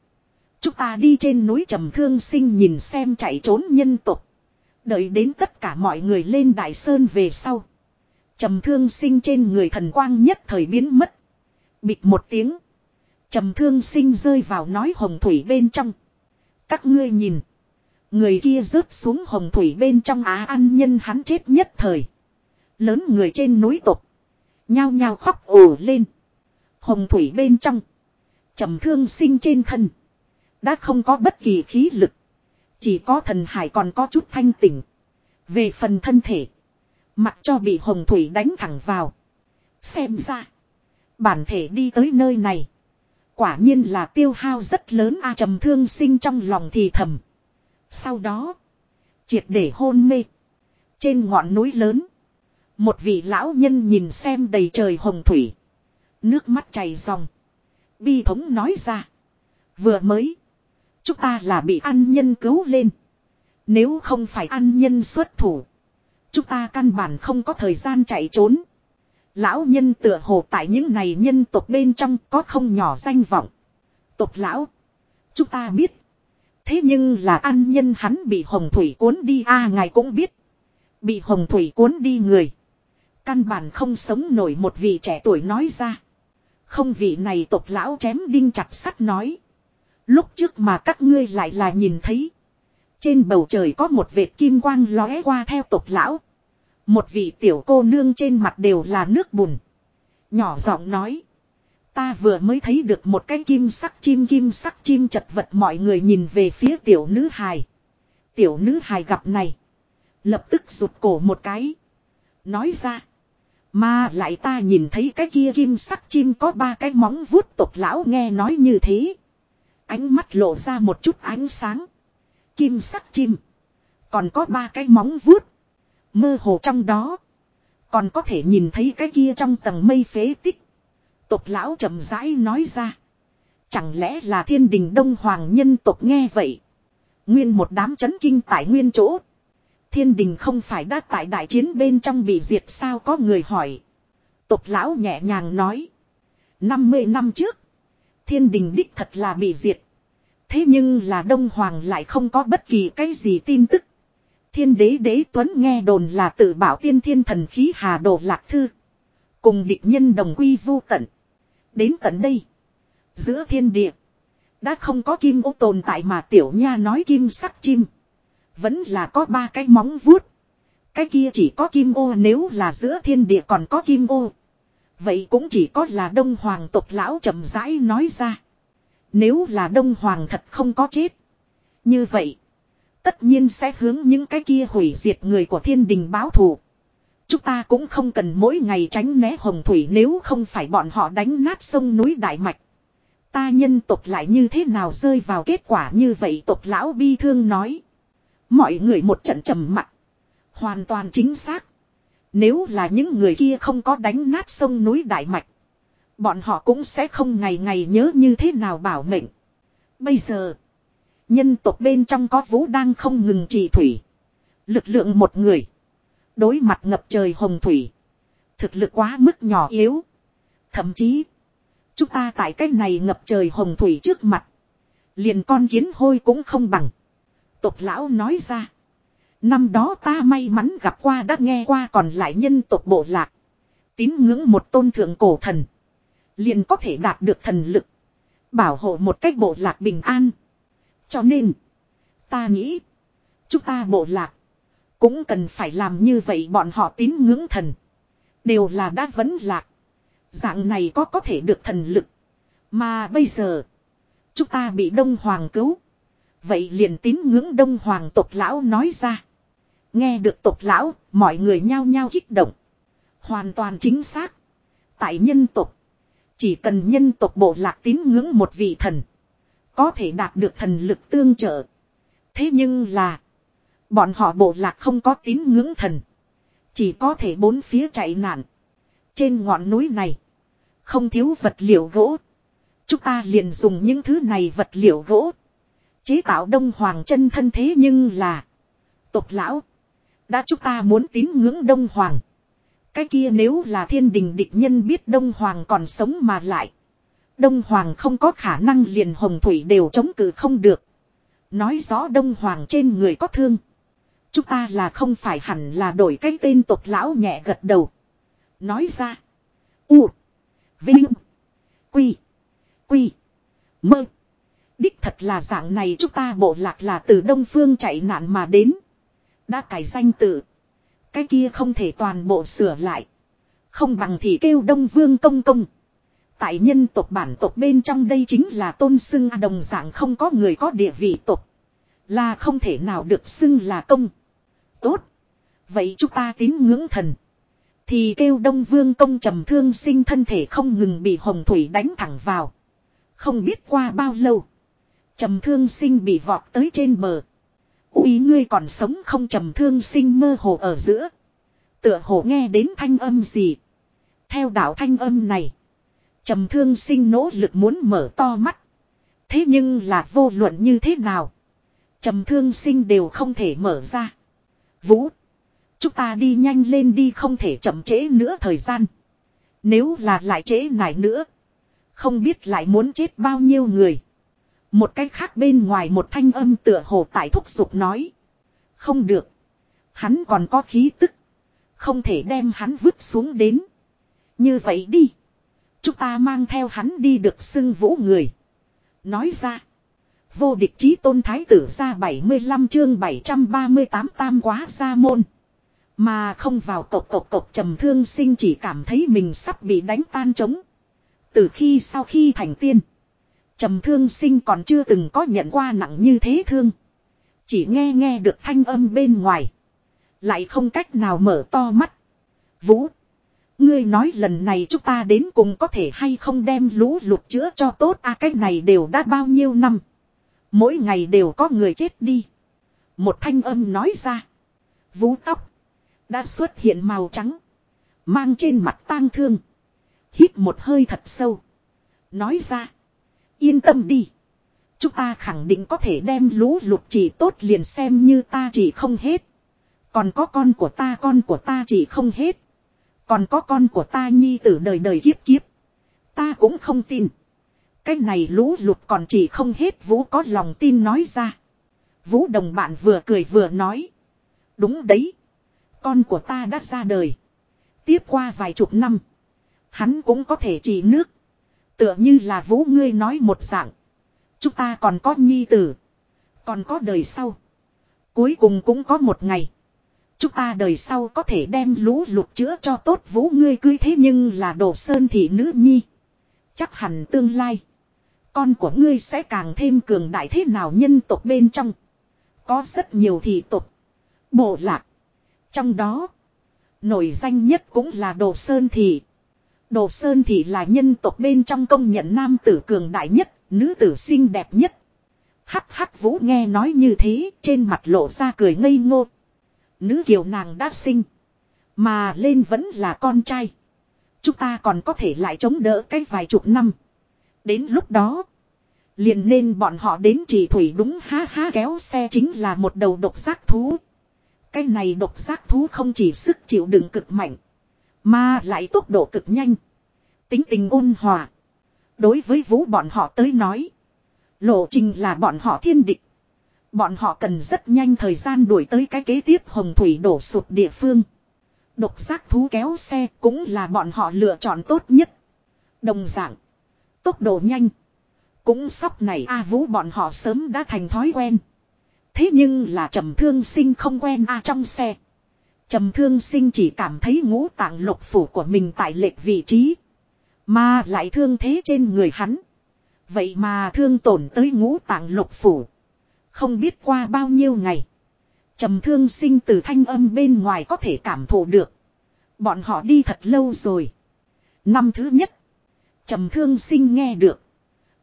Chúng ta đi trên núi trầm thương sinh nhìn xem chạy trốn nhân tục. Đợi đến tất cả mọi người lên đại sơn về sau. Trầm thương sinh trên người thần quang nhất thời biến mất. Bịt một tiếng. Trầm thương sinh rơi vào nói hồng thủy bên trong. Các ngươi nhìn. Người kia rớt xuống hồng thủy bên trong á ăn nhân hắn chết nhất thời. Lớn người trên núi tục. Nhao nhao khóc ồ lên. Hồng thủy bên trong. Trầm thương sinh trên thân. Đã không có bất kỳ khí lực. Chỉ có thần hải còn có chút thanh tỉnh. Về phần thân thể. Mặc cho bị hồng thủy đánh thẳng vào. Xem ra. Bản thể đi tới nơi này. Quả nhiên là tiêu hao rất lớn a trầm thương sinh trong lòng thì thầm. Sau đó. Triệt để hôn mê. Trên ngọn núi lớn. Một vị lão nhân nhìn xem đầy trời hồng thủy. Nước mắt chảy ròng. Bi thống nói ra. Vừa mới. Chúng ta là bị ăn nhân cứu lên. Nếu không phải ăn nhân xuất thủ. Chúng ta căn bản không có thời gian chạy trốn. Lão nhân tựa hồ tại những này nhân tộc bên trong có không nhỏ danh vọng. Tộc lão. Chúng ta biết. Thế nhưng là an nhân hắn bị hồng thủy cuốn đi a à, ngài cũng biết. Bị hồng thủy cuốn đi người. Căn bản không sống nổi một vị trẻ tuổi nói ra. Không vị này tộc lão chém đinh chặt sắt nói. Lúc trước mà các ngươi lại là nhìn thấy. Trên bầu trời có một vệt kim quang lóe qua theo tộc lão. Một vị tiểu cô nương trên mặt đều là nước bùn. Nhỏ giọng nói. Ta vừa mới thấy được một cái kim sắc chim, kim sắc chim chật vật mọi người nhìn về phía tiểu nữ hài. Tiểu nữ hài gặp này. Lập tức rụt cổ một cái. Nói ra. Mà lại ta nhìn thấy cái kia kim sắc chim có ba cái móng vuốt tộc lão nghe nói như thế. Ánh mắt lộ ra một chút ánh sáng. Kim sắc chim. Còn có ba cái móng vuốt. Mơ hồ trong đó. Còn có thể nhìn thấy cái kia trong tầng mây phế tích. Tộc lão chậm rãi nói ra. Chẳng lẽ là thiên đình đông hoàng nhân tộc nghe vậy. Nguyên một đám chấn kinh tại nguyên chỗ. Thiên đình không phải đã tại đại chiến bên trong bị diệt sao có người hỏi. Tộc lão nhẹ nhàng nói. 50 năm trước. Thiên đình đích thật là bị diệt. Thế nhưng là Đông Hoàng lại không có bất kỳ cái gì tin tức. Thiên đế đế tuấn nghe đồn là tự bảo tiên thiên thần khí hà đồ lạc thư. Cùng địch nhân đồng quy vu tận. Đến tận đây. Giữa thiên địa. Đã không có kim ô tồn tại mà tiểu nha nói kim sắc chim. Vẫn là có ba cái móng vuốt. Cái kia chỉ có kim ô, nếu là giữa thiên địa còn có kim ô. Vậy cũng chỉ có là đông hoàng tộc lão chậm rãi nói ra. Nếu là đông hoàng thật không có chết. Như vậy. Tất nhiên sẽ hướng những cái kia hủy diệt người của thiên đình báo thù. Chúng ta cũng không cần mỗi ngày tránh né hồng thủy nếu không phải bọn họ đánh nát sông núi Đại Mạch. Ta nhân tộc lại như thế nào rơi vào kết quả như vậy tộc lão bi thương nói. Mọi người một trận trầm mặt. Hoàn toàn chính xác. Nếu là những người kia không có đánh nát sông núi Đại Mạch. Bọn họ cũng sẽ không ngày ngày nhớ như thế nào bảo mệnh. Bây giờ. Nhân tộc bên trong có vũ đang không ngừng trì thủy. Lực lượng một người. Đối mặt ngập trời hồng thủy. Thực lực quá mức nhỏ yếu. Thậm chí. Chúng ta tại cách này ngập trời hồng thủy trước mặt. Liền con kiến hôi cũng không bằng. Tộc lão nói ra. Năm đó ta may mắn gặp qua đã nghe qua còn lại nhân tộc bộ lạc. Tín ngưỡng một tôn thượng cổ thần. Liền có thể đạt được thần lực. Bảo hộ một cách bộ lạc bình an. Cho nên. Ta nghĩ. Chúng ta bộ lạc. Cũng cần phải làm như vậy bọn họ tín ngưỡng thần. Đều là đã vấn lạc. Dạng này có có thể được thần lực. Mà bây giờ. Chúng ta bị Đông Hoàng cứu. Vậy liền tín ngưỡng Đông Hoàng tộc lão nói ra. Nghe được tộc lão, mọi người nhao nhao kích động. Hoàn toàn chính xác. Tại nhân tộc. Chỉ cần nhân tộc bộ lạc tín ngưỡng một vị thần. Có thể đạt được thần lực tương trợ. Thế nhưng là. Bọn họ bộ lạc không có tín ngưỡng thần. Chỉ có thể bốn phía chạy nạn. Trên ngọn núi này. Không thiếu vật liệu gỗ. Chúng ta liền dùng những thứ này vật liệu gỗ. Chế tạo đông hoàng chân thân thế nhưng là. Tộc lão. Đã chúng ta muốn tín ngưỡng đông hoàng. Cái kia nếu là thiên đình địch nhân biết đông hoàng còn sống mà lại. Đông Hoàng không có khả năng liền hồng thủy đều chống cự không được. Nói rõ Đông Hoàng trên người có thương. Chúng ta là không phải hẳn là đổi cái tên tộc lão nhẹ gật đầu. Nói ra. U. Vinh. Quy. Quy. Mơ. Đích thật là dạng này chúng ta bộ lạc là từ Đông Phương chạy nạn mà đến. Đã cải danh tự. Cái kia không thể toàn bộ sửa lại. Không bằng thì kêu Đông Vương công công. Tại nhân tộc bản tộc bên trong đây chính là tôn xưng à đồng dạng không có người có địa vị tộc. Là không thể nào được xưng là công. Tốt. Vậy chúng ta tín ngưỡng thần. Thì kêu đông vương công trầm thương sinh thân thể không ngừng bị hồng thủy đánh thẳng vào. Không biết qua bao lâu. Trầm thương sinh bị vọt tới trên bờ. Úi, ngươi còn sống không trầm thương sinh mơ hồ ở giữa. Tựa hồ nghe đến thanh âm gì. Theo đạo thanh âm này. Trầm thương sinh nỗ lực muốn mở to mắt. Thế nhưng là vô luận như thế nào. Trầm thương sinh đều không thể mở ra. Vũ. Chúng ta đi nhanh lên đi không thể chậm trễ nữa thời gian. Nếu là lại trễ nải nữa. Không biết lại muốn chết bao nhiêu người. Một cách khác bên ngoài một thanh âm tựa hồ tại thúc giục nói. Không được. Hắn còn có khí tức. Không thể đem hắn vứt xuống đến. Như vậy đi. Chúng ta mang theo hắn đi được xưng vũ người. Nói ra. Vô địch chí tôn thái tử ra 75 chương 738 tam quá gia môn. Mà không vào cộc cộc cộc trầm thương sinh chỉ cảm thấy mình sắp bị đánh tan trống. Từ khi sau khi thành tiên. Trầm thương sinh còn chưa từng có nhận qua nặng như thế thương. Chỉ nghe nghe được thanh âm bên ngoài. Lại không cách nào mở to mắt. Vũ. Ngươi nói lần này chúng ta đến cùng có thể hay không đem lũ lụt chữa cho tốt a à, cái này đều đã bao nhiêu năm. Mỗi ngày đều có người chết đi. Một thanh âm nói ra. Vú tóc. Đã xuất hiện màu trắng. Mang trên mặt tang thương. Hít một hơi thật sâu. Nói ra. Yên tâm đi. Chúng ta khẳng định có thể đem lũ lụt chỉ tốt liền xem như ta chỉ không hết. Còn có con của ta con của ta chỉ không hết. Còn có con của ta nhi tử đời đời kiếp kiếp. Ta cũng không tin. Cái này lũ lụt còn chỉ không hết Vũ có lòng tin nói ra. Vũ đồng bạn vừa cười vừa nói. Đúng đấy. Con của ta đã ra đời. Tiếp qua vài chục năm. Hắn cũng có thể chỉ nước. Tựa như là vũ ngươi nói một dạng. Chúng ta còn có nhi tử. Còn có đời sau. Cuối cùng cũng có một ngày. Chúng ta đời sau có thể đem lũ lụt chữa cho tốt vũ ngươi cưới thế nhưng là đồ sơn thị nữ nhi. Chắc hẳn tương lai. Con của ngươi sẽ càng thêm cường đại thế nào nhân tộc bên trong. Có rất nhiều thị tộc. Bộ lạc. Trong đó. Nổi danh nhất cũng là đồ sơn thị. Đồ sơn thị là nhân tộc bên trong công nhận nam tử cường đại nhất, nữ tử xinh đẹp nhất. Hắc hắc vũ nghe nói như thế, trên mặt lộ ra cười ngây ngô. Nữ kiều nàng đã sinh. Mà lên vẫn là con trai. Chúng ta còn có thể lại chống đỡ cái vài chục năm. Đến lúc đó. Liền nên bọn họ đến chỉ thủy đúng ha ha kéo xe chính là một đầu độc giác thú. Cái này độc giác thú không chỉ sức chịu đựng cực mạnh. Mà lại tốc độ cực nhanh. Tính tình ôn hòa. Đối với vũ bọn họ tới nói. Lộ trình là bọn họ thiên địch. Bọn họ cần rất nhanh thời gian đuổi tới cái kế tiếp hồng thủy đổ sụp địa phương. Độc giác thú kéo xe cũng là bọn họ lựa chọn tốt nhất. Đồng dạng. Tốc độ nhanh. Cũng sóc này A Vũ bọn họ sớm đã thành thói quen. Thế nhưng là trầm thương sinh không quen A trong xe. Trầm thương sinh chỉ cảm thấy ngũ tạng lục phủ của mình tại lệch vị trí. Mà lại thương thế trên người hắn. Vậy mà thương tổn tới ngũ tạng lục phủ. Không biết qua bao nhiêu ngày. Trầm thương sinh từ thanh âm bên ngoài có thể cảm thụ được. Bọn họ đi thật lâu rồi. Năm thứ nhất. Trầm thương sinh nghe được.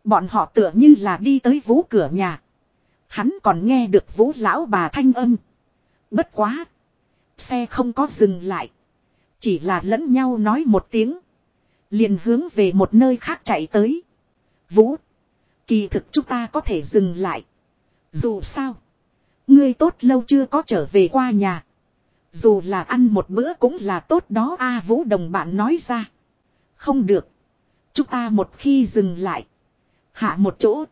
Bọn họ tựa như là đi tới vũ cửa nhà. Hắn còn nghe được vũ lão bà thanh âm. Bất quá. Xe không có dừng lại. Chỉ là lẫn nhau nói một tiếng. Liền hướng về một nơi khác chạy tới. Vũ. Kỳ thực chúng ta có thể dừng lại. Dù sao. Ngươi tốt lâu chưa có trở về qua nhà. Dù là ăn một bữa cũng là tốt đó a Vũ đồng bạn nói ra. Không được. Chúng ta một khi dừng lại. Hạ một chỗ.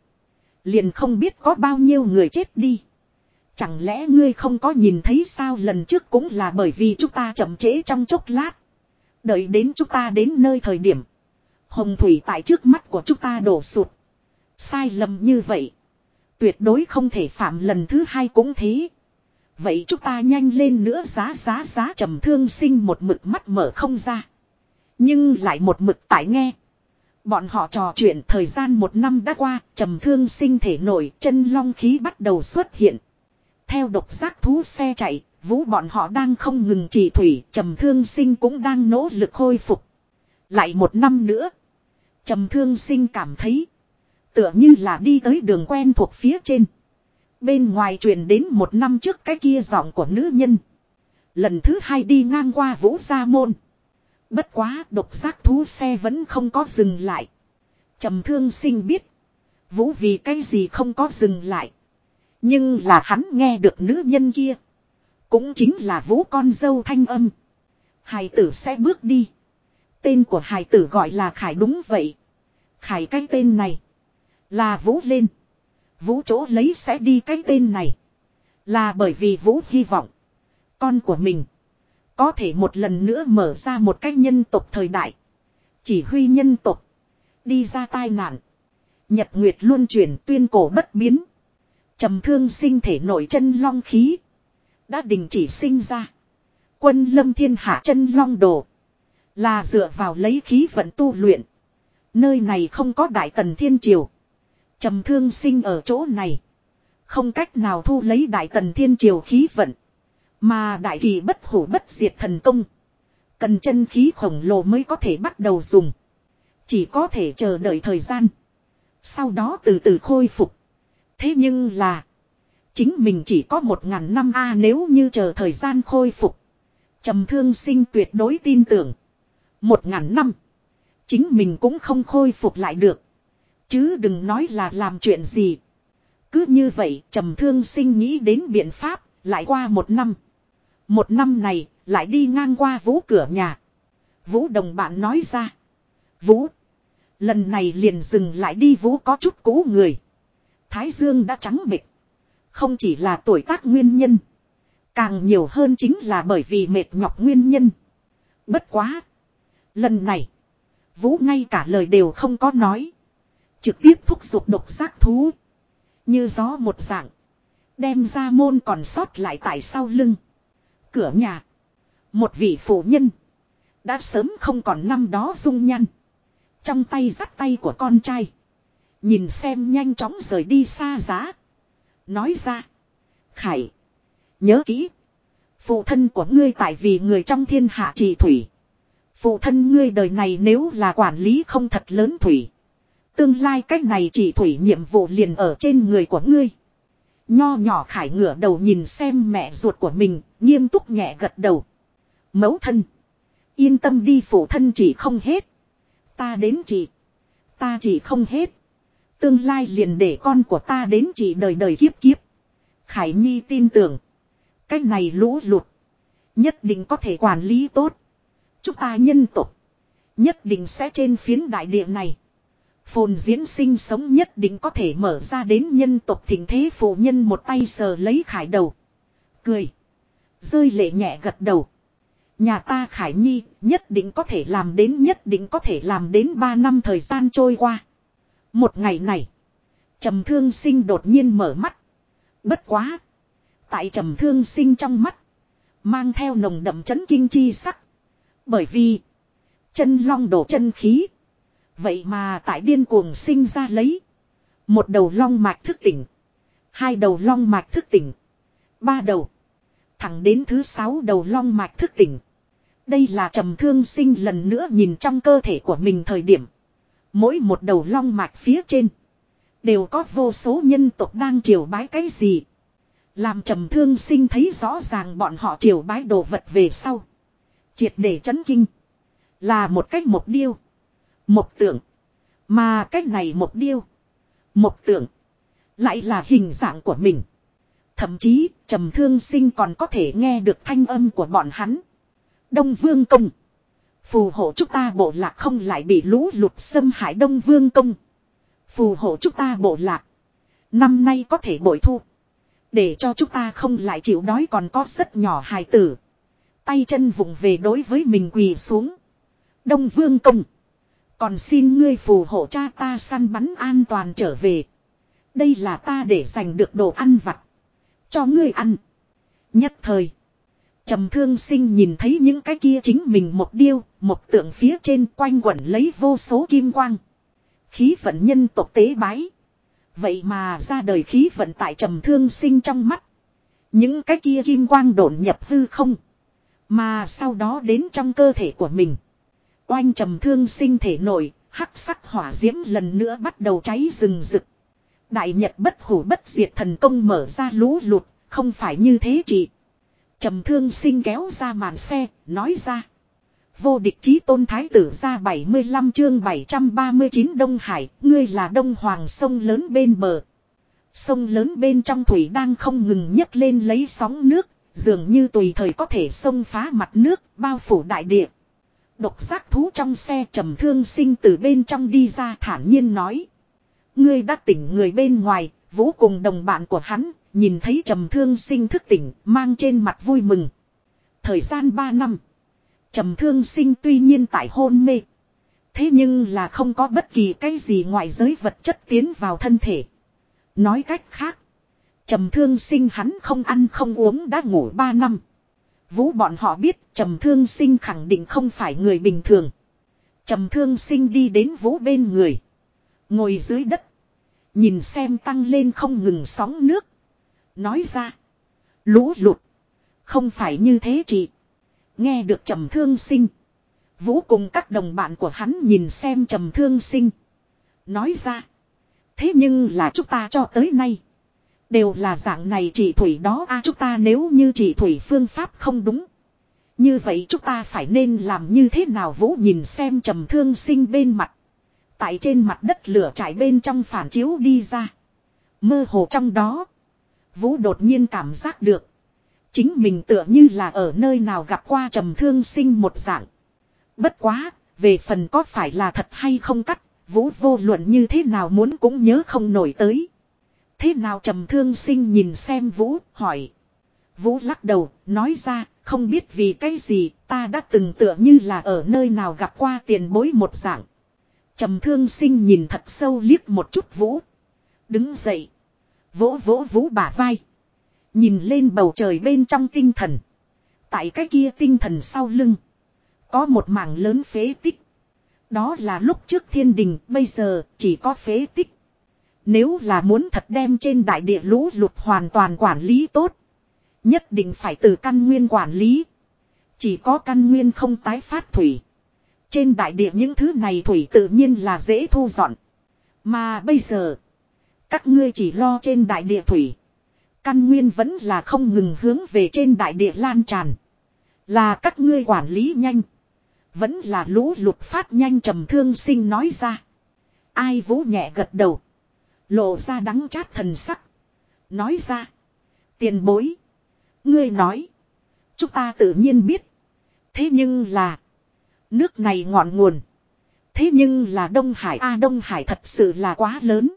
Liền không biết có bao nhiêu người chết đi. Chẳng lẽ ngươi không có nhìn thấy sao lần trước cũng là bởi vì chúng ta chậm trễ trong chốc lát. Đợi đến chúng ta đến nơi thời điểm. Hồng thủy tại trước mắt của chúng ta đổ sụt. Sai lầm như vậy. Tuyệt đối không thể phạm lần thứ hai cũng thế. Vậy chúng ta nhanh lên nữa giá giá giá trầm thương sinh một mực mắt mở không ra. Nhưng lại một mực tại nghe. Bọn họ trò chuyện thời gian một năm đã qua, trầm thương sinh thể nổi, chân long khí bắt đầu xuất hiện. Theo độc giác thú xe chạy, vũ bọn họ đang không ngừng trì thủy, trầm thương sinh cũng đang nỗ lực khôi phục. Lại một năm nữa, trầm thương sinh cảm thấy, tựa như là đi tới đường quen thuộc phía trên. Bên ngoài truyền đến một năm trước cái kia giọng của nữ nhân. Lần thứ hai đi ngang qua vũ gia môn. Bất quá độc giác thú xe vẫn không có dừng lại. trầm thương sinh biết. Vũ vì cái gì không có dừng lại. Nhưng là hắn nghe được nữ nhân kia. Cũng chính là vũ con dâu thanh âm. Hải tử sẽ bước đi. Tên của hải tử gọi là Khải đúng vậy. Khải cái tên này. Là vũ lên. Vũ chỗ lấy sẽ đi cái tên này. Là bởi vì Vũ hy vọng. Con của mình. Có thể một lần nữa mở ra một cách nhân tộc thời đại. Chỉ huy nhân tộc. Đi ra tai nạn. Nhật Nguyệt luôn chuyển tuyên cổ bất biến. trầm thương sinh thể nội chân long khí. Đã đình chỉ sinh ra. Quân lâm thiên hạ chân long đồ. Là dựa vào lấy khí vận tu luyện. Nơi này không có đại tần thiên triều. Trầm thương sinh ở chỗ này. Không cách nào thu lấy đại tần thiên triều khí vận. Mà đại kỳ bất hủ bất diệt thần công. Cần chân khí khổng lồ mới có thể bắt đầu dùng. Chỉ có thể chờ đợi thời gian. Sau đó từ từ khôi phục. Thế nhưng là. Chính mình chỉ có một ngàn năm a nếu như chờ thời gian khôi phục. trầm thương sinh tuyệt đối tin tưởng. Một ngàn năm. Chính mình cũng không khôi phục lại được. Chứ đừng nói là làm chuyện gì. Cứ như vậy trầm thương sinh nghĩ đến biện pháp, lại qua một năm. Một năm này, lại đi ngang qua vũ cửa nhà. Vũ đồng bạn nói ra. Vũ. Lần này liền dừng lại đi vũ có chút cũ người. Thái dương đã trắng mệt Không chỉ là tuổi tác nguyên nhân. Càng nhiều hơn chính là bởi vì mệt nhọc nguyên nhân. Bất quá. Lần này. Vũ ngay cả lời đều không có nói. Trực tiếp thúc giục độc giác thú. Như gió một dạng. Đem ra môn còn sót lại tại sau lưng. Cửa nhà. Một vị phụ nhân. Đã sớm không còn năm đó dung nhăn. Trong tay dắt tay của con trai. Nhìn xem nhanh chóng rời đi xa giá. Nói ra. Khải. Nhớ kỹ. Phụ thân của ngươi tại vì người trong thiên hạ trì thủy. Phụ thân ngươi đời này nếu là quản lý không thật lớn thủy. Tương lai cách này chỉ thủy nhiệm vụ liền ở trên người của ngươi. Nho nhỏ khải ngửa đầu nhìn xem mẹ ruột của mình, nghiêm túc nhẹ gật đầu. Mẫu thân. Yên tâm đi phụ thân chỉ không hết. Ta đến chỉ. Ta chỉ không hết. Tương lai liền để con của ta đến chỉ đời đời kiếp kiếp. Khải Nhi tin tưởng. Cách này lũ lụt. Nhất định có thể quản lý tốt. Chúng ta nhân tục. Nhất định sẽ trên phiến đại địa này. Phồn diễn sinh sống nhất định có thể mở ra đến nhân tộc thỉnh thế phụ nhân một tay sờ lấy khải đầu. Cười. Rơi lệ nhẹ gật đầu. Nhà ta khải nhi, nhất định có thể làm đến, nhất định có thể làm đến ba năm thời gian trôi qua. Một ngày này. trầm thương sinh đột nhiên mở mắt. Bất quá. Tại trầm thương sinh trong mắt. Mang theo nồng đậm chấn kinh chi sắc. Bởi vì. Chân long đổ chân khí. Vậy mà tại điên cuồng sinh ra lấy. Một đầu long mạch thức tỉnh. Hai đầu long mạch thức tỉnh. Ba đầu. Thẳng đến thứ sáu đầu long mạch thức tỉnh. Đây là trầm thương sinh lần nữa nhìn trong cơ thể của mình thời điểm. Mỗi một đầu long mạch phía trên. Đều có vô số nhân tộc đang triều bái cái gì. Làm trầm thương sinh thấy rõ ràng bọn họ triều bái đồ vật về sau. Triệt để chấn kinh. Là một cách một điêu. Một tượng. Mà cách này một điêu. Một tượng. Lại là hình dạng của mình. Thậm chí, trầm thương sinh còn có thể nghe được thanh âm của bọn hắn. Đông Vương Công. Phù hộ chúng ta bộ lạc không lại bị lũ lụt xâm hại Đông Vương Công. Phù hộ chúng ta bộ lạc. Năm nay có thể bội thu. Để cho chúng ta không lại chịu đói còn có rất nhỏ hài tử. Tay chân vùng về đối với mình quỳ xuống. Đông Vương Công. Còn xin ngươi phù hộ cha ta săn bắn an toàn trở về. Đây là ta để giành được đồ ăn vặt. Cho ngươi ăn. Nhất thời. trầm thương sinh nhìn thấy những cái kia chính mình một điêu, một tượng phía trên quanh quẩn lấy vô số kim quang. Khí vận nhân tộc tế bái. Vậy mà ra đời khí vận tại trầm thương sinh trong mắt. Những cái kia kim quang đổn nhập hư không. Mà sau đó đến trong cơ thể của mình. Oanh trầm thương sinh thể nổi, hắc sắc hỏa diễm lần nữa bắt đầu cháy rừng rực. Đại Nhật bất hủ bất diệt thần công mở ra lũ lụt, không phải như thế chị. Trầm thương sinh kéo ra màn xe, nói ra. Vô địch chí tôn thái tử ra 75 chương 739 Đông Hải, ngươi là Đông Hoàng sông lớn bên bờ. Sông lớn bên trong thủy đang không ngừng nhấc lên lấy sóng nước, dường như tùy thời có thể xông phá mặt nước, bao phủ đại địa. Độc giác thú trong xe trầm thương sinh từ bên trong đi ra thản nhiên nói. Ngươi đã tỉnh người bên ngoài, vũ cùng đồng bạn của hắn, nhìn thấy trầm thương sinh thức tỉnh, mang trên mặt vui mừng. Thời gian 3 năm, trầm thương sinh tuy nhiên tại hôn mê. Thế nhưng là không có bất kỳ cái gì ngoại giới vật chất tiến vào thân thể. Nói cách khác, trầm thương sinh hắn không ăn không uống đã ngủ 3 năm. Vũ bọn họ biết trầm thương sinh khẳng định không phải người bình thường. Trầm thương sinh đi đến vũ bên người. Ngồi dưới đất. Nhìn xem tăng lên không ngừng sóng nước. Nói ra. Lũ lụt. Không phải như thế chị. Nghe được trầm thương sinh. Vũ cùng các đồng bạn của hắn nhìn xem trầm thương sinh. Nói ra. Thế nhưng là chúng ta cho tới nay. Đều là dạng này chỉ thủy đó a chúng ta nếu như chỉ thủy phương pháp không đúng. Như vậy chúng ta phải nên làm như thế nào vũ nhìn xem trầm thương sinh bên mặt. Tại trên mặt đất lửa trải bên trong phản chiếu đi ra. Mơ hồ trong đó. Vũ đột nhiên cảm giác được. Chính mình tựa như là ở nơi nào gặp qua trầm thương sinh một dạng. Bất quá, về phần có phải là thật hay không cắt, Vũ vô luận như thế nào muốn cũng nhớ không nổi tới. Thế nào trầm thương sinh nhìn xem Vũ, hỏi. Vũ lắc đầu, nói ra, không biết vì cái gì, ta đã từng tựa như là ở nơi nào gặp qua tiền bối một dạng. trầm thương sinh nhìn thật sâu liếc một chút vũ. Đứng dậy. Vỗ vỗ vũ bả vai. Nhìn lên bầu trời bên trong tinh thần. Tại cái kia tinh thần sau lưng. Có một mảng lớn phế tích. Đó là lúc trước thiên đình, bây giờ chỉ có phế tích. Nếu là muốn thật đem trên đại địa lũ lụt hoàn toàn quản lý tốt. Nhất định phải từ căn nguyên quản lý. Chỉ có căn nguyên không tái phát thủy. Trên đại địa những thứ này thủy tự nhiên là dễ thu dọn. Mà bây giờ, các ngươi chỉ lo trên đại địa thủy. Căn nguyên vẫn là không ngừng hướng về trên đại địa lan tràn. Là các ngươi quản lý nhanh. Vẫn là lũ lụt phát nhanh trầm thương sinh nói ra. Ai vũ nhẹ gật đầu. Lộ ra đắng chát thần sắc. Nói ra. Tiền bối. Ngươi nói. Chúng ta tự nhiên biết. Thế nhưng là. Nước này ngọn nguồn. Thế nhưng là Đông Hải a, Đông Hải thật sự là quá lớn.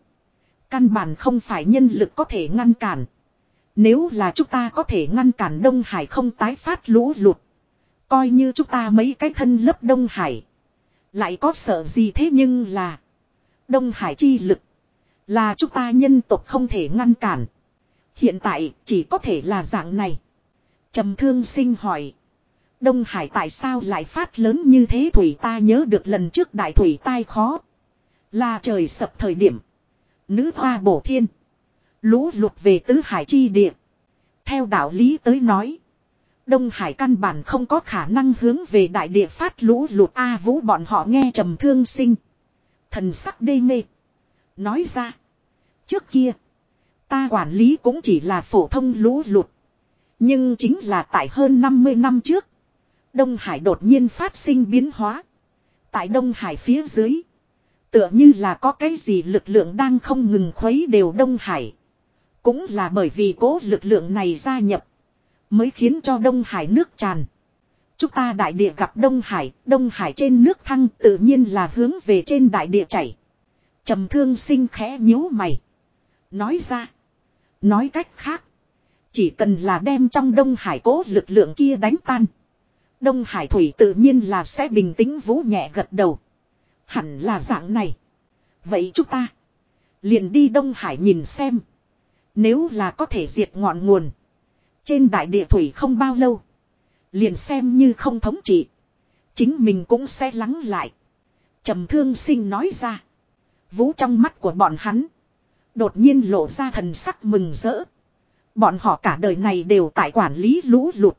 Căn bản không phải nhân lực có thể ngăn cản. Nếu là chúng ta có thể ngăn cản Đông Hải không tái phát lũ lụt. Coi như chúng ta mấy cái thân lấp Đông Hải. Lại có sợ gì thế nhưng là. Đông Hải chi lực. Là chúng ta nhân tộc không thể ngăn cản. Hiện tại chỉ có thể là dạng này. trầm thương sinh hỏi. Đông Hải tại sao lại phát lớn như thế thủy ta nhớ được lần trước đại thủy tai khó. Là trời sập thời điểm. Nữ hoa bổ thiên. Lũ lụt về tứ hải chi địa. Theo đạo lý tới nói. Đông Hải căn bản không có khả năng hướng về đại địa phát lũ lụt A vũ bọn họ nghe trầm thương sinh. Thần sắc đê mê. Nói ra. Trước kia. Ta quản lý cũng chỉ là phổ thông lũ lụt. Nhưng chính là tại hơn 50 năm trước. Đông Hải đột nhiên phát sinh biến hóa. Tại Đông Hải phía dưới. Tựa như là có cái gì lực lượng đang không ngừng khuấy đều Đông Hải. Cũng là bởi vì cố lực lượng này gia nhập. Mới khiến cho Đông Hải nước tràn. Chúng ta đại địa gặp Đông Hải, Đông Hải trên nước thăng tự nhiên là hướng về trên đại địa chảy trầm thương sinh khẽ nhíu mày. Nói ra. Nói cách khác. Chỉ cần là đem trong Đông Hải cố lực lượng kia đánh tan. Đông Hải Thủy tự nhiên là sẽ bình tĩnh vũ nhẹ gật đầu. Hẳn là dạng này. Vậy chúng ta. Liền đi Đông Hải nhìn xem. Nếu là có thể diệt ngọn nguồn. Trên đại địa thủy không bao lâu. Liền xem như không thống trị. Chính mình cũng sẽ lắng lại. trầm thương sinh nói ra. Vũ trong mắt của bọn hắn. Đột nhiên lộ ra thần sắc mừng rỡ. Bọn họ cả đời này đều tại quản lý lũ lụt.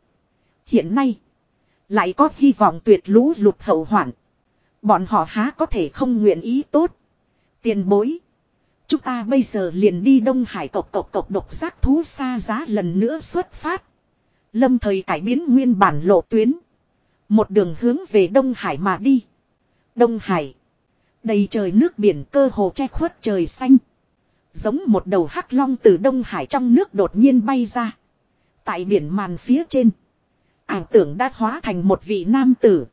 Hiện nay. Lại có hy vọng tuyệt lũ lụt hậu hoạn. Bọn họ há có thể không nguyện ý tốt. Tiền bối. Chúng ta bây giờ liền đi Đông Hải cộc cộc cộc độc giác thú xa giá lần nữa xuất phát. Lâm thời cải biến nguyên bản lộ tuyến. Một đường hướng về Đông Hải mà đi. Đông Hải. Đầy trời nước biển cơ hồ che khuất trời xanh. Giống một đầu hắc long từ Đông Hải trong nước đột nhiên bay ra. Tại biển màn phía trên. Ảo tưởng đã hóa thành một vị nam tử.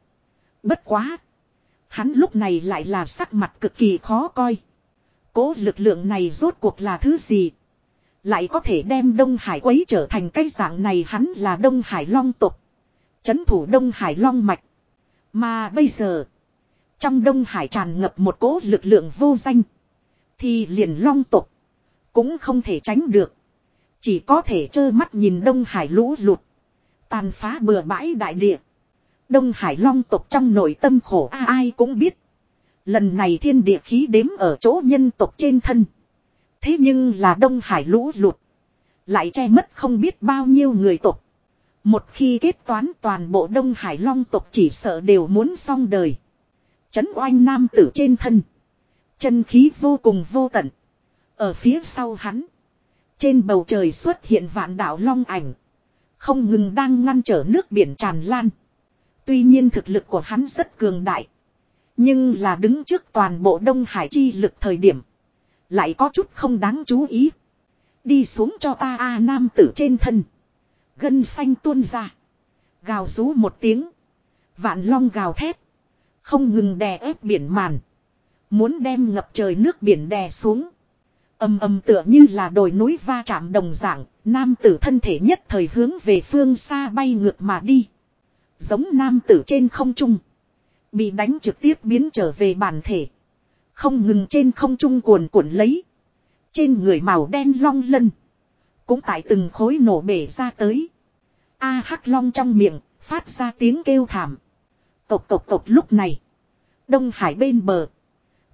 Bất quá. Hắn lúc này lại là sắc mặt cực kỳ khó coi. Cố lực lượng này rốt cuộc là thứ gì? Lại có thể đem Đông Hải quấy trở thành cái dạng này hắn là Đông Hải Long tục. Chấn thủ Đông Hải Long mạch. Mà bây giờ. Trong Đông Hải tràn ngập một cố lực lượng vô danh. Thì liền Long tục. Cũng không thể tránh được. Chỉ có thể trơ mắt nhìn Đông Hải lũ lụt. Tàn phá bừa bãi đại địa. Đông Hải Long tộc trong nội tâm khổ, a, ai cũng biết. Lần này thiên địa khí đếm ở chỗ nhân tộc trên thân. Thế nhưng là Đông Hải lũ lụt. Lại che mất không biết bao nhiêu người tộc. Một khi kết toán toàn bộ Đông Hải Long tộc chỉ sợ đều muốn xong đời. Chấn oanh nam tử trên thân. Chân khí vô cùng vô tận. Ở phía sau hắn. Trên bầu trời xuất hiện vạn đảo long ảnh. Không ngừng đang ngăn trở nước biển tràn lan. Tuy nhiên thực lực của hắn rất cường đại. Nhưng là đứng trước toàn bộ Đông Hải chi lực thời điểm. Lại có chút không đáng chú ý. Đi xuống cho ta A nam tử trên thân. Gân xanh tuôn ra. Gào rú một tiếng. Vạn long gào thét. Không ngừng đè ép biển màn. Muốn đem ngập trời nước biển đè xuống. Âm âm tựa như là đồi núi va chạm đồng dạng. Nam tử thân thể nhất thời hướng về phương xa bay ngược mà đi. Giống nam tử trên không trung. Bị đánh trực tiếp biến trở về bản thể. Không ngừng trên không trung cuồn cuộn lấy. Trên người màu đen long lân. Cũng tại từng khối nổ bể ra tới. A hắc long trong miệng, phát ra tiếng kêu thảm. Cộc cộc cộc lúc này. Đông Hải bên bờ.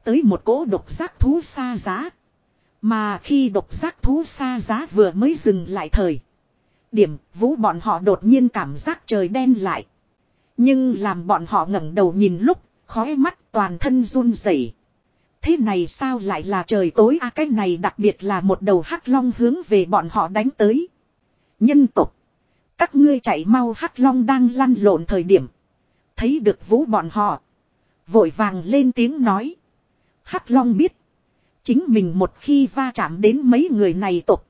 Tới một cỗ độc giác thú xa giá. Mà khi độc giác thú xa giá vừa mới dừng lại thời. Điểm vũ bọn họ đột nhiên cảm giác trời đen lại. Nhưng làm bọn họ ngẩng đầu nhìn lúc, khói mắt toàn thân run rẩy. Thế này sao lại là trời tối a à, cái này đặc biệt là một đầu hắc long hướng về bọn họ đánh tới. Nhân tục. Các ngươi chạy mau hắc long đang lăn lộn thời điểm. Thấy được vũ bọn họ. Vội vàng lên tiếng nói. Hắc long biết. Chính mình một khi va chạm đến mấy người này tục.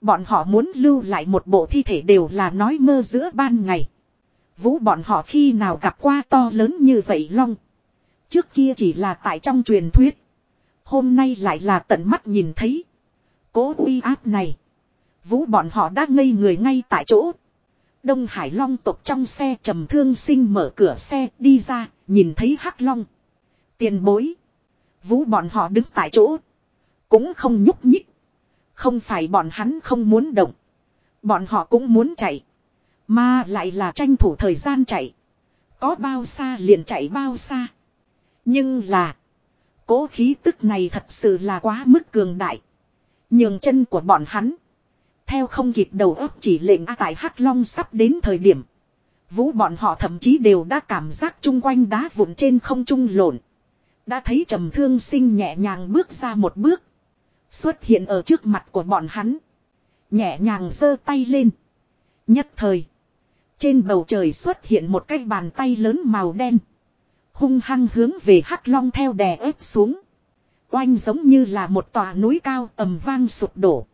Bọn họ muốn lưu lại một bộ thi thể đều là nói mơ giữa ban ngày. Vũ bọn họ khi nào gặp qua to lớn như vậy long. Trước kia chỉ là tại trong truyền thuyết. Hôm nay lại là tận mắt nhìn thấy. Cố uy áp này. Vũ bọn họ đã ngây người ngay tại chỗ. Đông Hải Long tộc trong xe trầm thương sinh mở cửa xe đi ra, nhìn thấy Hắc Long. Tiền bối. Vũ bọn họ đứng tại chỗ. Cũng không nhúc nhích. Không phải bọn hắn không muốn động. Bọn họ cũng muốn chạy. Mà lại là tranh thủ thời gian chạy. Có bao xa liền chạy bao xa. Nhưng là. Cố khí tức này thật sự là quá mức cường đại. Nhường chân của bọn hắn. Theo không kịp đầu óc chỉ lệnh A tại Hắc Long sắp đến thời điểm. Vũ bọn họ thậm chí đều đã cảm giác chung quanh đá vụn trên không trung lộn. Đã thấy trầm thương sinh nhẹ nhàng bước ra một bước. Xuất hiện ở trước mặt của bọn hắn. Nhẹ nhàng giơ tay lên. Nhất thời. Trên bầu trời xuất hiện một cái bàn tay lớn màu đen. Hung hăng hướng về Hắc Long theo đè ép xuống. Oanh giống như là một tòa núi cao ầm vang sụp đổ.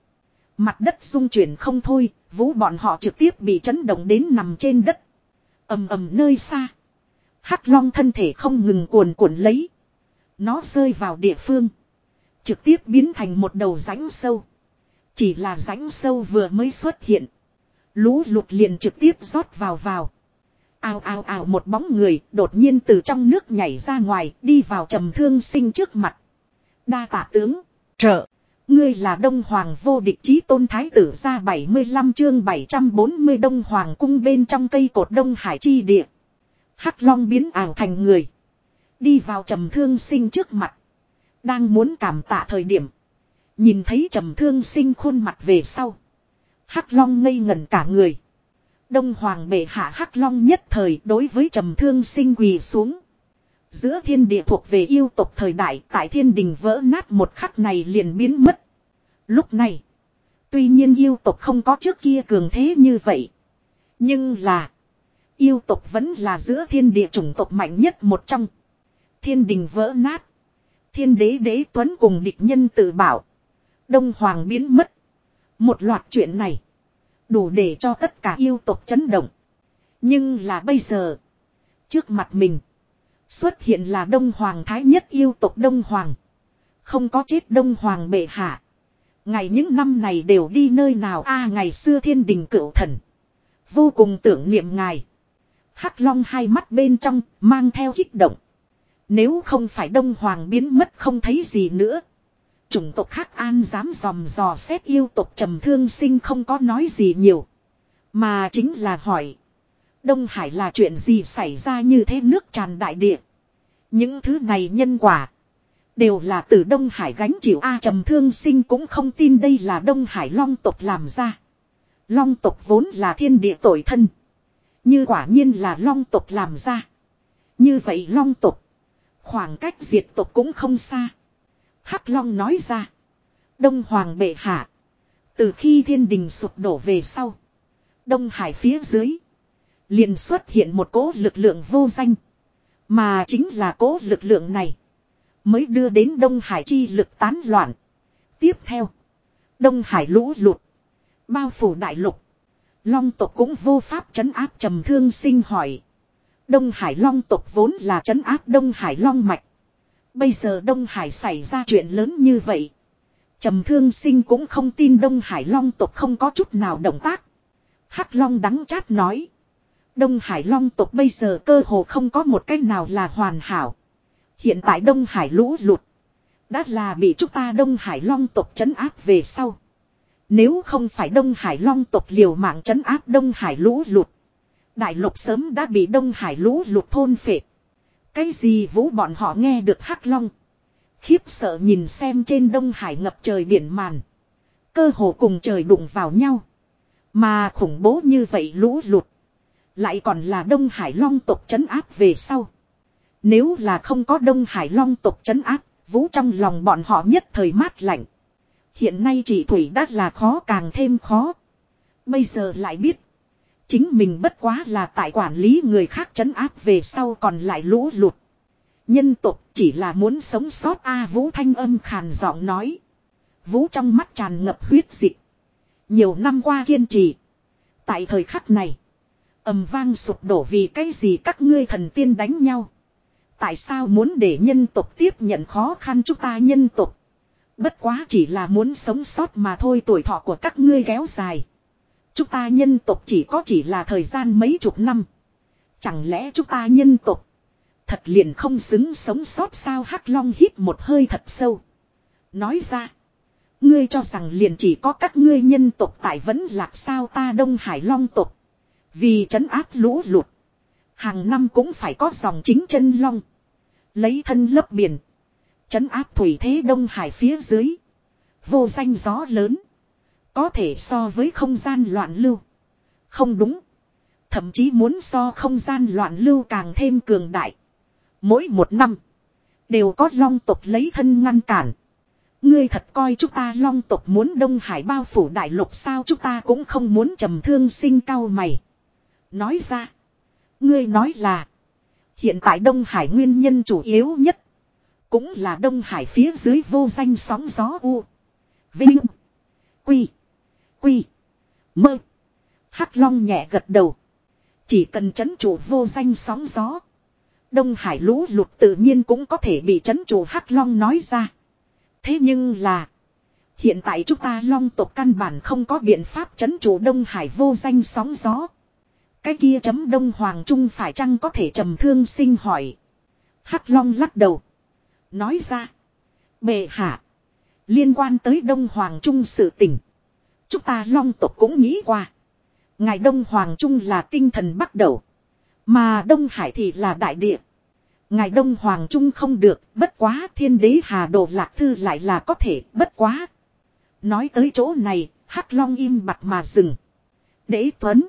Mặt đất rung chuyển không thôi, vũ bọn họ trực tiếp bị chấn động đến nằm trên đất. ầm ầm nơi xa. Hắc Long thân thể không ngừng cuồn cuộn lấy. Nó rơi vào địa phương. Trực tiếp biến thành một đầu rãnh sâu. Chỉ là rãnh sâu vừa mới xuất hiện. Lũ lụt liền trực tiếp rót vào vào. Ao ao ao một bóng người đột nhiên từ trong nước nhảy ra ngoài đi vào trầm thương sinh trước mặt. Đa tạ tướng. Trợ. Ngươi là Đông Hoàng vô địch chí tôn thái tử ra 75 chương 740 Đông Hoàng cung bên trong cây cột Đông Hải chi địa. Hắc Long biến ảo thành người. Đi vào trầm thương sinh trước mặt. Đang muốn cảm tạ thời điểm. Nhìn thấy trầm thương sinh khuôn mặt về sau. Hắc Long ngây ngẩn cả người. Đông Hoàng bệ hạ Hắc Long nhất thời đối với trầm thương sinh quỳ xuống. Giữa thiên địa thuộc về yêu tộc thời đại, tại thiên đình vỡ nát một khắc này liền biến mất. Lúc này. Tuy nhiên yêu tộc không có trước kia cường thế như vậy. Nhưng là. Yêu tộc vẫn là giữa thiên địa chủng tộc mạnh nhất một trong. Thiên đình vỡ nát. Thiên đế đế tuấn cùng địch nhân tự bảo. Đông Hoàng biến mất. Một loạt chuyện này. Đủ để cho tất cả yêu tộc chấn động. Nhưng là bây giờ. Trước mặt mình. Xuất hiện là Đông Hoàng Thái nhất yêu tộc Đông Hoàng. Không có chết Đông Hoàng bệ hạ. Ngày những năm này đều đi nơi nào a, ngày xưa thiên đình cửu thần. Vô cùng tưởng niệm ngài. Hắc long hai mắt bên trong mang theo kích động. Nếu không phải Đông Hoàng biến mất không thấy gì nữa. Chủng tộc khác an dám dòm dò xét yêu tộc trầm thương sinh không có nói gì nhiều. Mà chính là hỏi. Đông Hải là chuyện gì xảy ra như thế nước tràn đại địa. Những thứ này nhân quả. Đều là từ Đông Hải gánh chịu A trầm thương sinh cũng không tin đây là Đông Hải long tộc làm ra. Long tộc vốn là thiên địa tội thân. Như quả nhiên là long tộc làm ra. Như vậy long tộc. Khoảng cách diệt tộc cũng không xa. Hắc Long nói ra. Đông Hoàng bệ hạ. Từ khi thiên đình sụp đổ về sau. Đông Hải phía dưới liền xuất hiện một cỗ lực lượng vô danh. Mà chính là cỗ lực lượng này. Mới đưa đến Đông Hải chi lực tán loạn. Tiếp theo. Đông Hải lũ lụt. Bao phủ đại lục. Long tộc cũng vô pháp chấn áp trầm thương sinh hỏi. Đông Hải Long tộc vốn là chấn áp Đông Hải Long mạch. Bây giờ Đông Hải xảy ra chuyện lớn như vậy. Trầm thương sinh cũng không tin Đông Hải Long tộc không có chút nào động tác. Hắc Long đắng chát nói. Đông Hải Long tộc bây giờ cơ hồ không có một cách nào là hoàn hảo. Hiện tại Đông Hải lũ lụt. Đã là bị chúng ta Đông Hải Long tộc chấn áp về sau. Nếu không phải Đông Hải Long tộc liều mạng chấn áp Đông Hải lũ lụt. Đại lục sớm đã bị Đông Hải lũ lụt thôn phệ. Cái gì vũ bọn họ nghe được hắc long. Khiếp sợ nhìn xem trên Đông Hải ngập trời biển màn. Cơ hồ cùng trời đụng vào nhau. Mà khủng bố như vậy lũ lụt. Lại còn là Đông Hải Long tộc chấn áp về sau. Nếu là không có Đông Hải Long tộc chấn áp, vũ trong lòng bọn họ nhất thời mát lạnh. Hiện nay chỉ thủy đã là khó càng thêm khó. Bây giờ lại biết. Chính mình bất quá là tại quản lý người khác chấn áp về sau còn lại lũ lụt. Nhân tục chỉ là muốn sống sót A Vũ thanh âm khàn giọng nói. Vũ trong mắt tràn ngập huyết dịch. Nhiều năm qua kiên trì. Tại thời khắc này ầm vang sụp đổ vì cái gì các ngươi thần tiên đánh nhau. Tại sao muốn để nhân tộc tiếp nhận khó khăn chúng ta nhân tộc. Bất quá chỉ là muốn sống sót mà thôi, tuổi thọ của các ngươi kéo dài. Chúng ta nhân tộc chỉ có chỉ là thời gian mấy chục năm. Chẳng lẽ chúng ta nhân tộc thật liền không xứng sống sót sao Hắc Long hít một hơi thật sâu. Nói ra. Ngươi cho rằng liền chỉ có các ngươi nhân tộc tại vẫn lạc sao ta Đông Hải Long tộc. Vì trấn áp lũ lụt. Hàng năm cũng phải có dòng chính chân long. Lấy thân lấp biển. Trấn áp thủy thế Đông Hải phía dưới. Vô danh gió lớn. Có thể so với không gian loạn lưu. Không đúng. Thậm chí muốn so không gian loạn lưu càng thêm cường đại. Mỗi một năm. Đều có long tộc lấy thân ngăn cản. Ngươi thật coi chúng ta long tộc muốn Đông Hải bao phủ đại lục sao chúng ta cũng không muốn trầm thương sinh cao mày. Nói ra. Ngươi nói là. Hiện tại Đông Hải nguyên nhân chủ yếu nhất. Cũng là Đông Hải phía dưới vô danh sóng gió u. Vinh. Quy. Quy. Mơ. Hắc Long nhẹ gật đầu. Chỉ cần chấn chủ vô danh sóng gió. Đông Hải lũ lụt tự nhiên cũng có thể bị chấn chủ Hắc Long nói ra. Thế nhưng là. Hiện tại chúng ta long tộc căn bản không có biện pháp chấn chủ Đông Hải vô danh sóng gió. Cái kia chấm Đông Hoàng Trung phải chăng có thể trầm thương sinh hỏi. Hắc Long lắc đầu. Nói ra. Bệ hạ. Liên quan tới Đông Hoàng Trung sự tình. Chúng ta long tộc cũng nghĩ qua. Ngài Đông Hoàng Trung là tinh thần bắt đầu. Mà Đông Hải thì là đại địa. Ngài Đông Hoàng Trung không được, bất quá thiên đế hà đồ lạc thư lại là có thể, bất quá. Nói tới chỗ này, Hắc Long im bặt mà dừng. Đế Tuấn.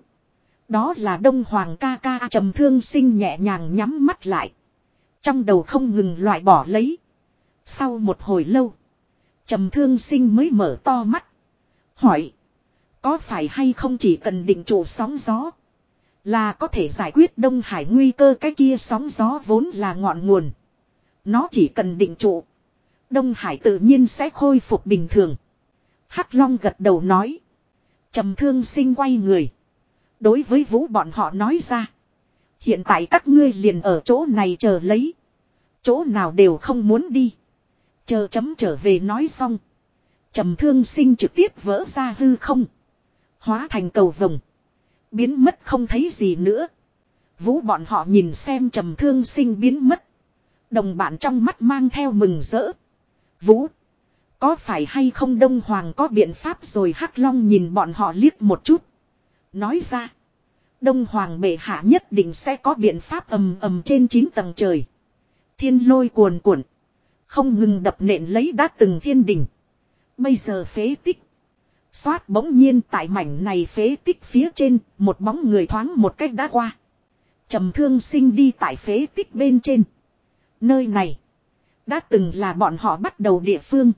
Đó là Đông Hoàng ca ca trầm thương sinh nhẹ nhàng nhắm mắt lại. Trong đầu không ngừng loại bỏ lấy. Sau một hồi lâu. Trầm thương sinh mới mở to mắt. Hỏi. Có phải hay không chỉ cần định trụ sóng gió. Là có thể giải quyết Đông Hải nguy cơ cái kia sóng gió vốn là ngọn nguồn. Nó chỉ cần định trụ. Đông Hải tự nhiên sẽ khôi phục bình thường. Hắc Long gật đầu nói. trầm thương sinh quay người. Đối với vũ bọn họ nói ra. Hiện tại các ngươi liền ở chỗ này chờ lấy. Chỗ nào đều không muốn đi. Chờ chấm trở về nói xong. trầm thương sinh trực tiếp vỡ ra hư không. Hóa thành cầu vồng. Biến mất không thấy gì nữa. Vũ bọn họ nhìn xem trầm thương sinh biến mất. Đồng bạn trong mắt mang theo mừng rỡ. Vũ. Có phải hay không Đông Hoàng có biện pháp rồi Hắc Long nhìn bọn họ liếc một chút. Nói ra. Đông Hoàng bệ hạ nhất định sẽ có biện pháp ầm ầm trên 9 tầng trời. Thiên lôi cuồn cuộn. Không ngừng đập nện lấy đá từng thiên đỉnh. Bây giờ phế tích. Xoát bỗng nhiên tại mảnh này phế tích phía trên, một bóng người thoáng một cách đã qua. trầm thương sinh đi tại phế tích bên trên. Nơi này, đã từng là bọn họ bắt đầu địa phương.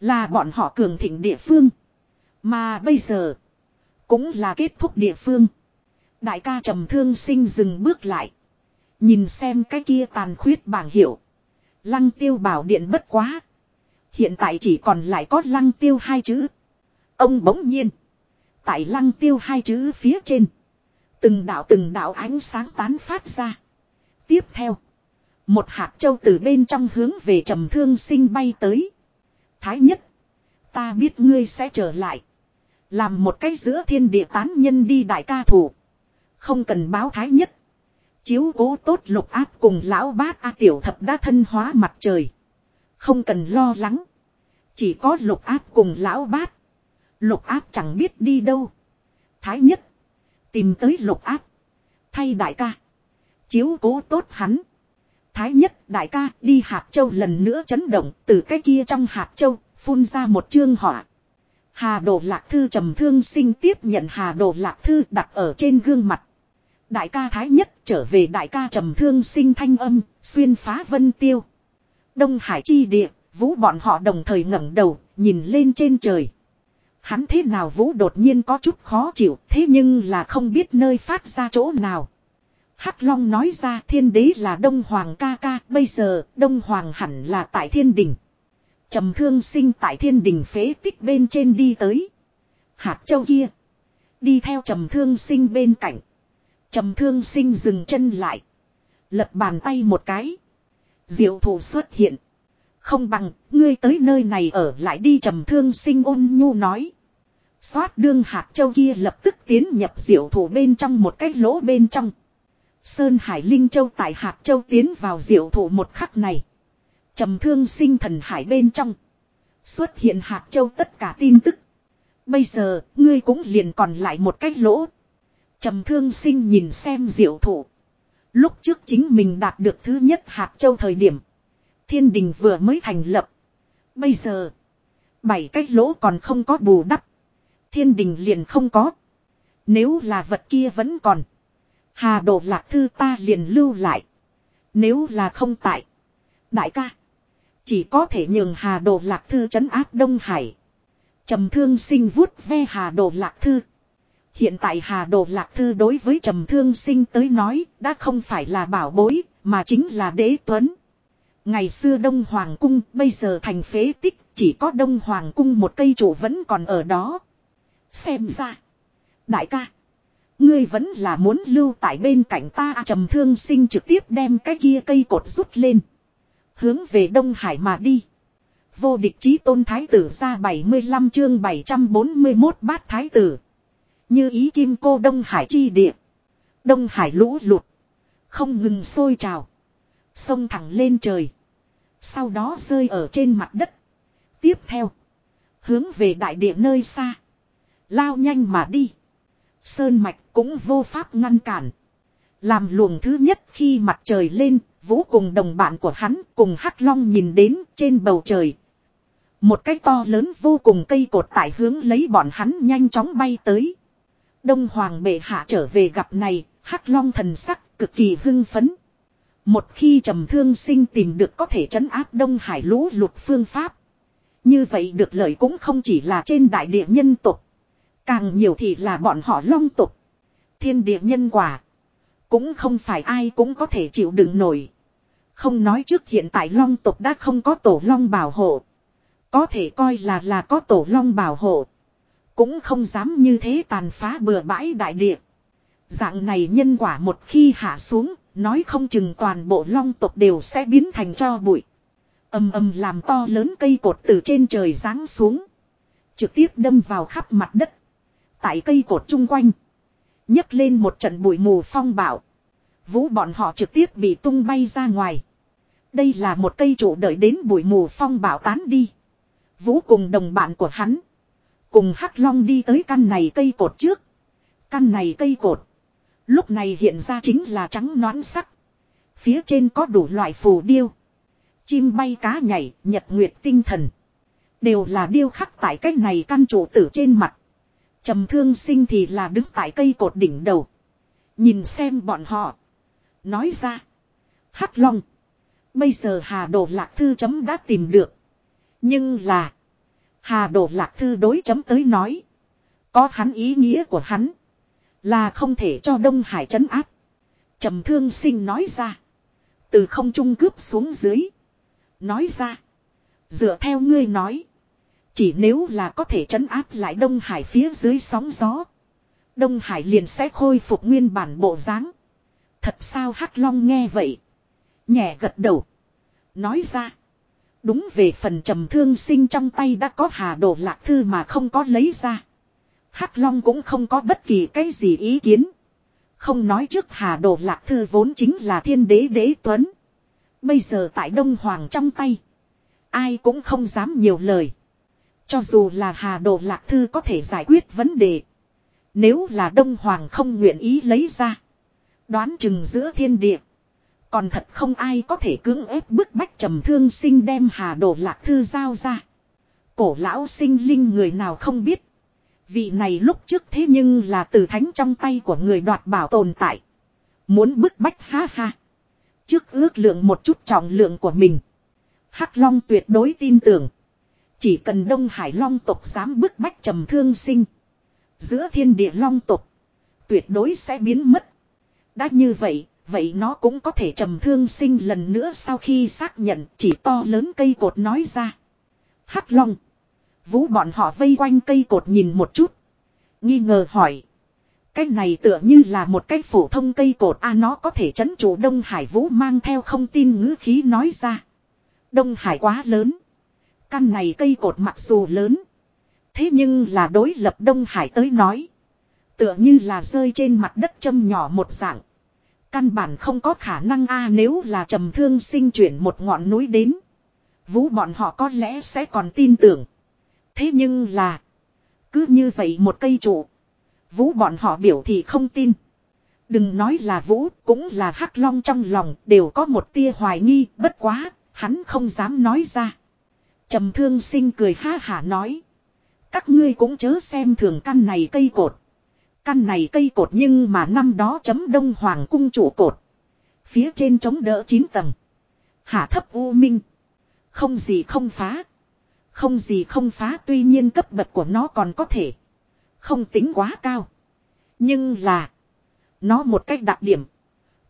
Là bọn họ cường thịnh địa phương. Mà bây giờ, cũng là kết thúc địa phương. Đại ca trầm thương sinh dừng bước lại. Nhìn xem cái kia tàn khuyết bảng hiệu. Lăng tiêu bảo điện bất quá. Hiện tại chỉ còn lại có lăng tiêu hai chữ. Ông bỗng nhiên. Tại lăng tiêu hai chữ phía trên. Từng đạo từng đạo ánh sáng tán phát ra. Tiếp theo. Một hạt châu từ bên trong hướng về trầm thương sinh bay tới. Thái nhất. Ta biết ngươi sẽ trở lại. Làm một cái giữa thiên địa tán nhân đi đại ca thủ. Không cần báo thái nhất. Chiếu cố tốt lục áp cùng lão bát A tiểu thập đã thân hóa mặt trời. Không cần lo lắng. Chỉ có lục áp cùng lão bát. Lục áp chẳng biết đi đâu. Thái nhất. Tìm tới lục áp. Thay đại ca. Chiếu cố tốt hắn. Thái nhất, đại ca, đi hạt châu lần nữa chấn động từ cái kia trong hạt châu, phun ra một chương họa. Hà đồ lạc thư trầm thương sinh tiếp nhận hà đồ lạc thư đặt ở trên gương mặt. Đại ca thái nhất trở về đại ca trầm thương sinh thanh âm, xuyên phá vân tiêu. Đông Hải chi địa, vũ bọn họ đồng thời ngẩng đầu, nhìn lên trên trời. Hắn thế nào vũ đột nhiên có chút khó chịu, thế nhưng là không biết nơi phát ra chỗ nào. Hắc Long nói ra thiên đế là Đông Hoàng ca ca, bây giờ Đông Hoàng hẳn là tại thiên đình. Trầm thương sinh tại thiên đình phế tích bên trên đi tới. Hạt châu kia. Đi theo trầm thương sinh bên cạnh. Trầm thương sinh dừng chân lại. Lật bàn tay một cái. Diệu thủ xuất hiện. Không bằng, ngươi tới nơi này ở lại đi trầm thương sinh ôn nhu nói. Xoát đương hạt châu kia lập tức tiến nhập diệu thủ bên trong một cái lỗ bên trong. Sơn Hải Linh Châu tại hạt châu tiến vào diệu thủ một khắc này trầm thương sinh thần hải bên trong. Xuất hiện hạt châu tất cả tin tức. Bây giờ, ngươi cũng liền còn lại một cái lỗ. trầm thương sinh nhìn xem diệu thủ. Lúc trước chính mình đạt được thứ nhất hạt châu thời điểm. Thiên đình vừa mới thành lập. Bây giờ. Bảy cái lỗ còn không có bù đắp. Thiên đình liền không có. Nếu là vật kia vẫn còn. Hà đồ lạc thư ta liền lưu lại. Nếu là không tại. Đại ca. Chỉ có thể nhường hà đồ lạc thư trấn áp Đông Hải. trầm thương sinh vuốt ve hà đồ lạc thư. Hiện tại Hà Đồ Lạc Thư đối với Trầm Thương Sinh tới nói đã không phải là bảo bối, mà chính là đế tuấn. Ngày xưa Đông Hoàng Cung bây giờ thành phế tích, chỉ có Đông Hoàng Cung một cây trụ vẫn còn ở đó. Xem ra, đại ca, ngươi vẫn là muốn lưu tại bên cạnh ta Trầm Thương Sinh trực tiếp đem cái kia cây cột rút lên. Hướng về Đông Hải mà đi. Vô địch chí tôn thái tử ra 75 chương 741 bát thái tử. Như ý kim cô Đông Hải chi địa. Đông Hải lũ lụt. Không ngừng sôi trào. Sông thẳng lên trời. Sau đó rơi ở trên mặt đất. Tiếp theo. Hướng về đại địa nơi xa. Lao nhanh mà đi. Sơn mạch cũng vô pháp ngăn cản. Làm luồng thứ nhất khi mặt trời lên, vũ cùng đồng bạn của hắn cùng hắc long nhìn đến trên bầu trời. Một cái to lớn vô cùng cây cột tại hướng lấy bọn hắn nhanh chóng bay tới. Đông Hoàng bệ hạ trở về gặp này, Hắc Long thần sắc cực kỳ hưng phấn. Một khi trầm thương sinh tìm được có thể trấn áp Đông Hải lũ lụt phương pháp. Như vậy được lợi cũng không chỉ là trên đại địa nhân tục. Càng nhiều thì là bọn họ long tục. Thiên địa nhân quả. Cũng không phải ai cũng có thể chịu đựng nổi. Không nói trước hiện tại long tục đã không có tổ long bảo hộ. Có thể coi là là có tổ long bảo hộ. Cũng không dám như thế tàn phá bừa bãi đại địa. Dạng này nhân quả một khi hạ xuống, nói không chừng toàn bộ long tộc đều sẽ biến thành cho bụi. ầm ầm làm to lớn cây cột từ trên trời giáng xuống. Trực tiếp đâm vào khắp mặt đất. Tại cây cột chung quanh nhấc lên một trận bụi mù phong bạo. Vũ bọn họ trực tiếp bị tung bay ra ngoài. Đây là một cây trụ đợi đến bụi mù phong bạo tán đi. Vũ cùng đồng bạn của hắn. Cùng Hắc Long đi tới căn này cây cột trước. Căn này cây cột. Lúc này hiện ra chính là trắng noãn sắc. Phía trên có đủ loại phù điêu. Chim bay cá nhảy, nhật nguyệt tinh thần. Đều là điêu khắc tại cái này căn trụ tử trên mặt trầm thương sinh thì là đứng tại cây cột đỉnh đầu. Nhìn xem bọn họ. Nói ra. Hắc Long. Bây giờ Hà Đồ Lạc Thư chấm đã tìm được. Nhưng là. Hà Đồ Lạc Thư đối chấm tới nói. Có hắn ý nghĩa của hắn. Là không thể cho Đông Hải trấn áp. trầm thương sinh nói ra. Từ không trung cướp xuống dưới. Nói ra. Dựa theo ngươi nói. Chỉ nếu là có thể trấn áp lại Đông Hải phía dưới sóng gió. Đông Hải liền sẽ khôi phục nguyên bản bộ dáng. Thật sao Hắc Long nghe vậy. Nhẹ gật đầu. Nói ra. Đúng về phần trầm thương sinh trong tay đã có hà đồ lạc thư mà không có lấy ra. Hắc Long cũng không có bất kỳ cái gì ý kiến. Không nói trước hà đồ lạc thư vốn chính là thiên đế đế tuấn. Bây giờ tại Đông Hoàng trong tay. Ai cũng không dám nhiều lời. Cho dù là Hà Đồ Lạc Thư có thể giải quyết vấn đề. Nếu là Đông Hoàng không nguyện ý lấy ra. Đoán chừng giữa thiên địa. Còn thật không ai có thể cưỡng ép bức bách trầm thương sinh đem Hà Đồ Lạc Thư giao ra. Cổ lão sinh linh người nào không biết. Vị này lúc trước thế nhưng là từ thánh trong tay của người đoạt bảo tồn tại. Muốn bức bách ha ha. Trước ước lượng một chút trọng lượng của mình. Hắc Long tuyệt đối tin tưởng. Chỉ cần Đông Hải Long tộc dám bức bách trầm thương sinh. Giữa thiên địa Long tộc. Tuyệt đối sẽ biến mất. Đã như vậy, vậy nó cũng có thể trầm thương sinh lần nữa sau khi xác nhận chỉ to lớn cây cột nói ra. Hắc Long. Vũ bọn họ vây quanh cây cột nhìn một chút. Nghi ngờ hỏi. Cái này tựa như là một cái phổ thông cây cột a nó có thể chấn chủ Đông Hải Vũ mang theo không tin ngữ khí nói ra. Đông Hải quá lớn. Căn này cây cột mặc dù lớn. Thế nhưng là đối lập Đông Hải tới nói. Tựa như là rơi trên mặt đất châm nhỏ một dạng. Căn bản không có khả năng a nếu là trầm thương sinh chuyển một ngọn núi đến. Vũ bọn họ có lẽ sẽ còn tin tưởng. Thế nhưng là. Cứ như vậy một cây trụ. Vũ bọn họ biểu thì không tin. Đừng nói là Vũ, cũng là Hắc Long trong lòng, đều có một tia hoài nghi, bất quá, hắn không dám nói ra. Trầm thương sinh cười ha hả nói. Các ngươi cũng chớ xem thường căn này cây cột. Căn này cây cột nhưng mà năm đó chấm đông hoàng cung trụ cột. Phía trên chống đỡ chín tầng. Hạ thấp u minh. Không gì không phá. Không gì không phá tuy nhiên cấp bậc của nó còn có thể. Không tính quá cao. Nhưng là. Nó một cách đặc điểm.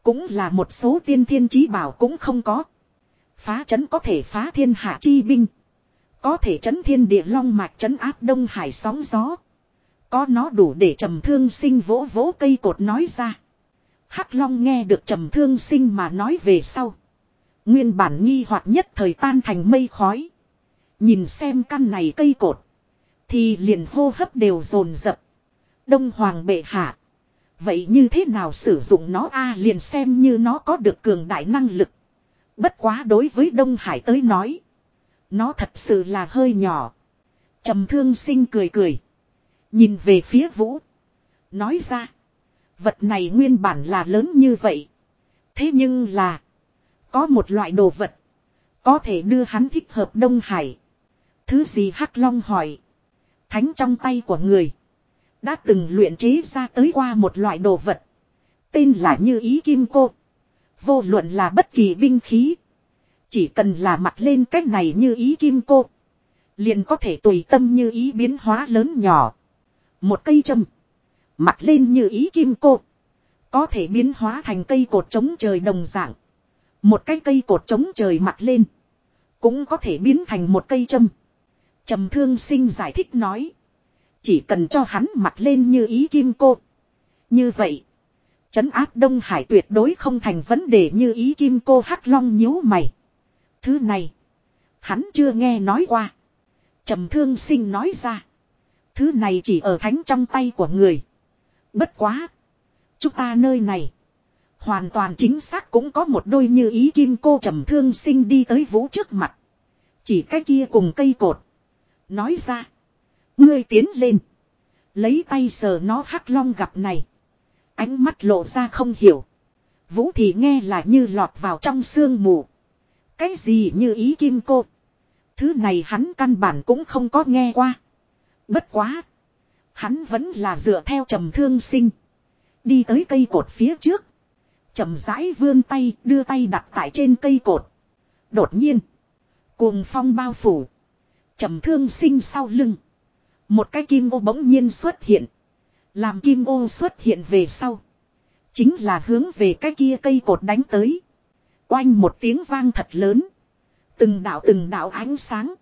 Cũng là một số tiên thiên trí bảo cũng không có. Phá trấn có thể phá thiên hạ chi binh. Có thể chấn thiên địa long mạch chấn áp đông hải sóng gió. Có nó đủ để trầm thương sinh vỗ vỗ cây cột nói ra. Hắc long nghe được trầm thương sinh mà nói về sau. Nguyên bản nghi hoặc nhất thời tan thành mây khói. Nhìn xem căn này cây cột. Thì liền hô hấp đều rồn rập. Đông hoàng bệ hạ. Vậy như thế nào sử dụng nó a liền xem như nó có được cường đại năng lực. Bất quá đối với Đông Hải tới nói. Nó thật sự là hơi nhỏ. trầm thương sinh cười cười. Nhìn về phía vũ. Nói ra. Vật này nguyên bản là lớn như vậy. Thế nhưng là. Có một loại đồ vật. Có thể đưa hắn thích hợp Đông Hải. Thứ gì Hắc Long hỏi. Thánh trong tay của người. Đã từng luyện chế ra tới qua một loại đồ vật. Tên là như ý kim cô. Vô luận là bất kỳ binh khí. Chỉ cần là mặt lên cách này như ý kim cô. Liền có thể tùy tâm như ý biến hóa lớn nhỏ. Một cây châm. Mặt lên như ý kim cô. Có thể biến hóa thành cây cột chống trời đồng dạng. Một cái cây cột chống trời mặt lên. Cũng có thể biến thành một cây châm. trầm thương sinh giải thích nói. Chỉ cần cho hắn mặt lên như ý kim cô. Như vậy. Chấn áp Đông Hải tuyệt đối không thành vấn đề như ý kim cô hắc long nhíu mày. Thứ này. Hắn chưa nghe nói qua. trầm thương sinh nói ra. Thứ này chỉ ở thánh trong tay của người. Bất quá. Chúng ta nơi này. Hoàn toàn chính xác cũng có một đôi như ý kim cô trầm thương sinh đi tới vũ trước mặt. Chỉ cái kia cùng cây cột. Nói ra. Ngươi tiến lên. Lấy tay sờ nó hắc long gặp này. Ánh mắt lộ ra không hiểu. Vũ thì nghe là như lọt vào trong sương mù. Cái gì như ý kim cô. Thứ này hắn căn bản cũng không có nghe qua. Bất quá. Hắn vẫn là dựa theo trầm thương sinh. Đi tới cây cột phía trước. trầm rãi vươn tay, đưa tay đặt tại trên cây cột. Đột nhiên. Cuồng phong bao phủ. trầm thương sinh sau lưng. Một cái kim ô bỗng nhiên xuất hiện. Làm kim ô xuất hiện về sau. Chính là hướng về cái kia cây cột đánh tới. Oanh một tiếng vang thật lớn. Từng đạo từng đạo ánh sáng.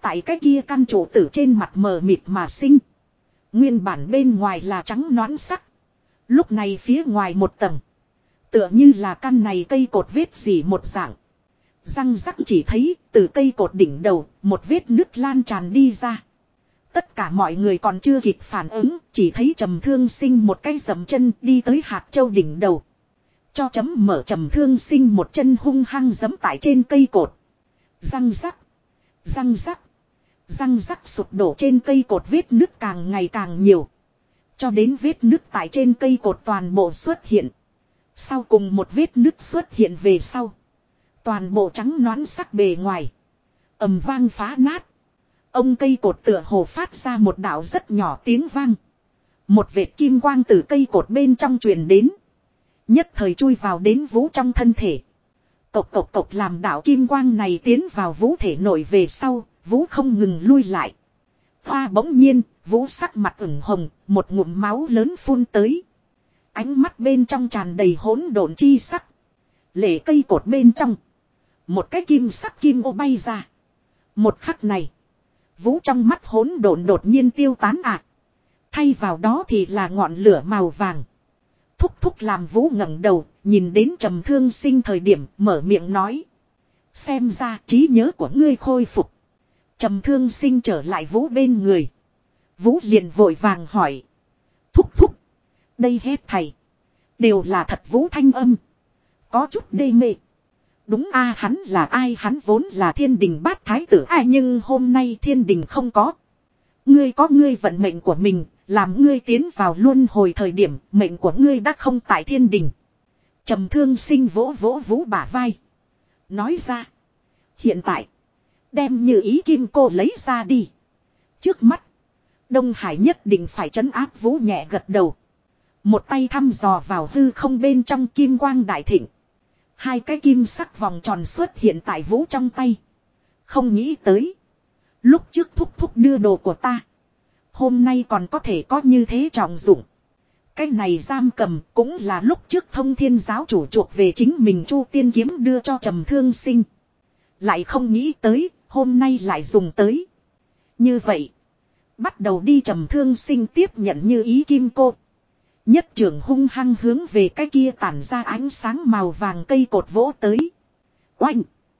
Tại cái kia căn trụ tử trên mặt mờ mịt mà sinh. Nguyên bản bên ngoài là trắng nõn sắc. Lúc này phía ngoài một tầng. Tựa như là căn này cây cột vết gì một dạng. Răng rắc chỉ thấy từ cây cột đỉnh đầu một vết nước lan tràn đi ra. Tất cả mọi người còn chưa kịp phản ứng, chỉ thấy trầm thương sinh một cái dầm chân đi tới hạt châu đỉnh đầu. Cho chấm mở trầm thương sinh một chân hung hăng giấm tại trên cây cột. Răng rắc. Răng rắc. Răng rắc sụp đổ trên cây cột vết nước càng ngày càng nhiều. Cho đến vết nước tại trên cây cột toàn bộ xuất hiện. Sau cùng một vết nước xuất hiện về sau. Toàn bộ trắng nón sắc bề ngoài. ầm vang phá nát. Ông cây cột tựa hồ phát ra một đạo rất nhỏ tiếng vang. Một vệt kim quang từ cây cột bên trong truyền đến. Nhất thời chui vào đến vũ trong thân thể. Cộc cộc cộc làm đạo kim quang này tiến vào vũ thể nổi về sau, vũ không ngừng lui lại. Hoa bỗng nhiên, vũ sắc mặt ửng hồng, một ngụm máu lớn phun tới. Ánh mắt bên trong tràn đầy hỗn độn chi sắc. Lệ cây cột bên trong. Một cái kim sắc kim ô bay ra. Một khắc này. Vũ trong mắt hỗn độn đột nhiên tiêu tán ạ. Thay vào đó thì là ngọn lửa màu vàng. Thúc thúc làm vũ ngẩng đầu, nhìn đến trầm thương sinh thời điểm mở miệng nói. Xem ra trí nhớ của ngươi khôi phục. Trầm thương sinh trở lại vũ bên người. Vũ liền vội vàng hỏi. Thúc thúc. Đây hết thầy. Đều là thật vũ thanh âm. Có chút đê mê. Đúng a hắn là ai hắn vốn là thiên đình bát thái tử ai nhưng hôm nay thiên đình không có. Ngươi có ngươi vận mệnh của mình, làm ngươi tiến vào luân hồi thời điểm, mệnh của ngươi đã không tại thiên đình. trầm thương sinh vỗ vỗ vũ bả vai. Nói ra. Hiện tại. Đem như ý kim cô lấy ra đi. Trước mắt. Đông Hải nhất định phải trấn áp vũ nhẹ gật đầu. Một tay thăm dò vào hư không bên trong kim quang đại thịnh. Hai cái kim sắc vòng tròn xuất hiện tại vũ trong tay. Không nghĩ tới. Lúc trước thúc thúc đưa đồ của ta. Hôm nay còn có thể có như thế trọng dụng. Cái này giam cầm cũng là lúc trước thông thiên giáo chủ chuộc về chính mình chu tiên kiếm đưa cho trầm thương sinh. Lại không nghĩ tới, hôm nay lại dùng tới. Như vậy, bắt đầu đi trầm thương sinh tiếp nhận như ý kim cô. Nhất trưởng hung hăng hướng về cái kia tản ra ánh sáng màu vàng cây cột vỗ tới. Oanh!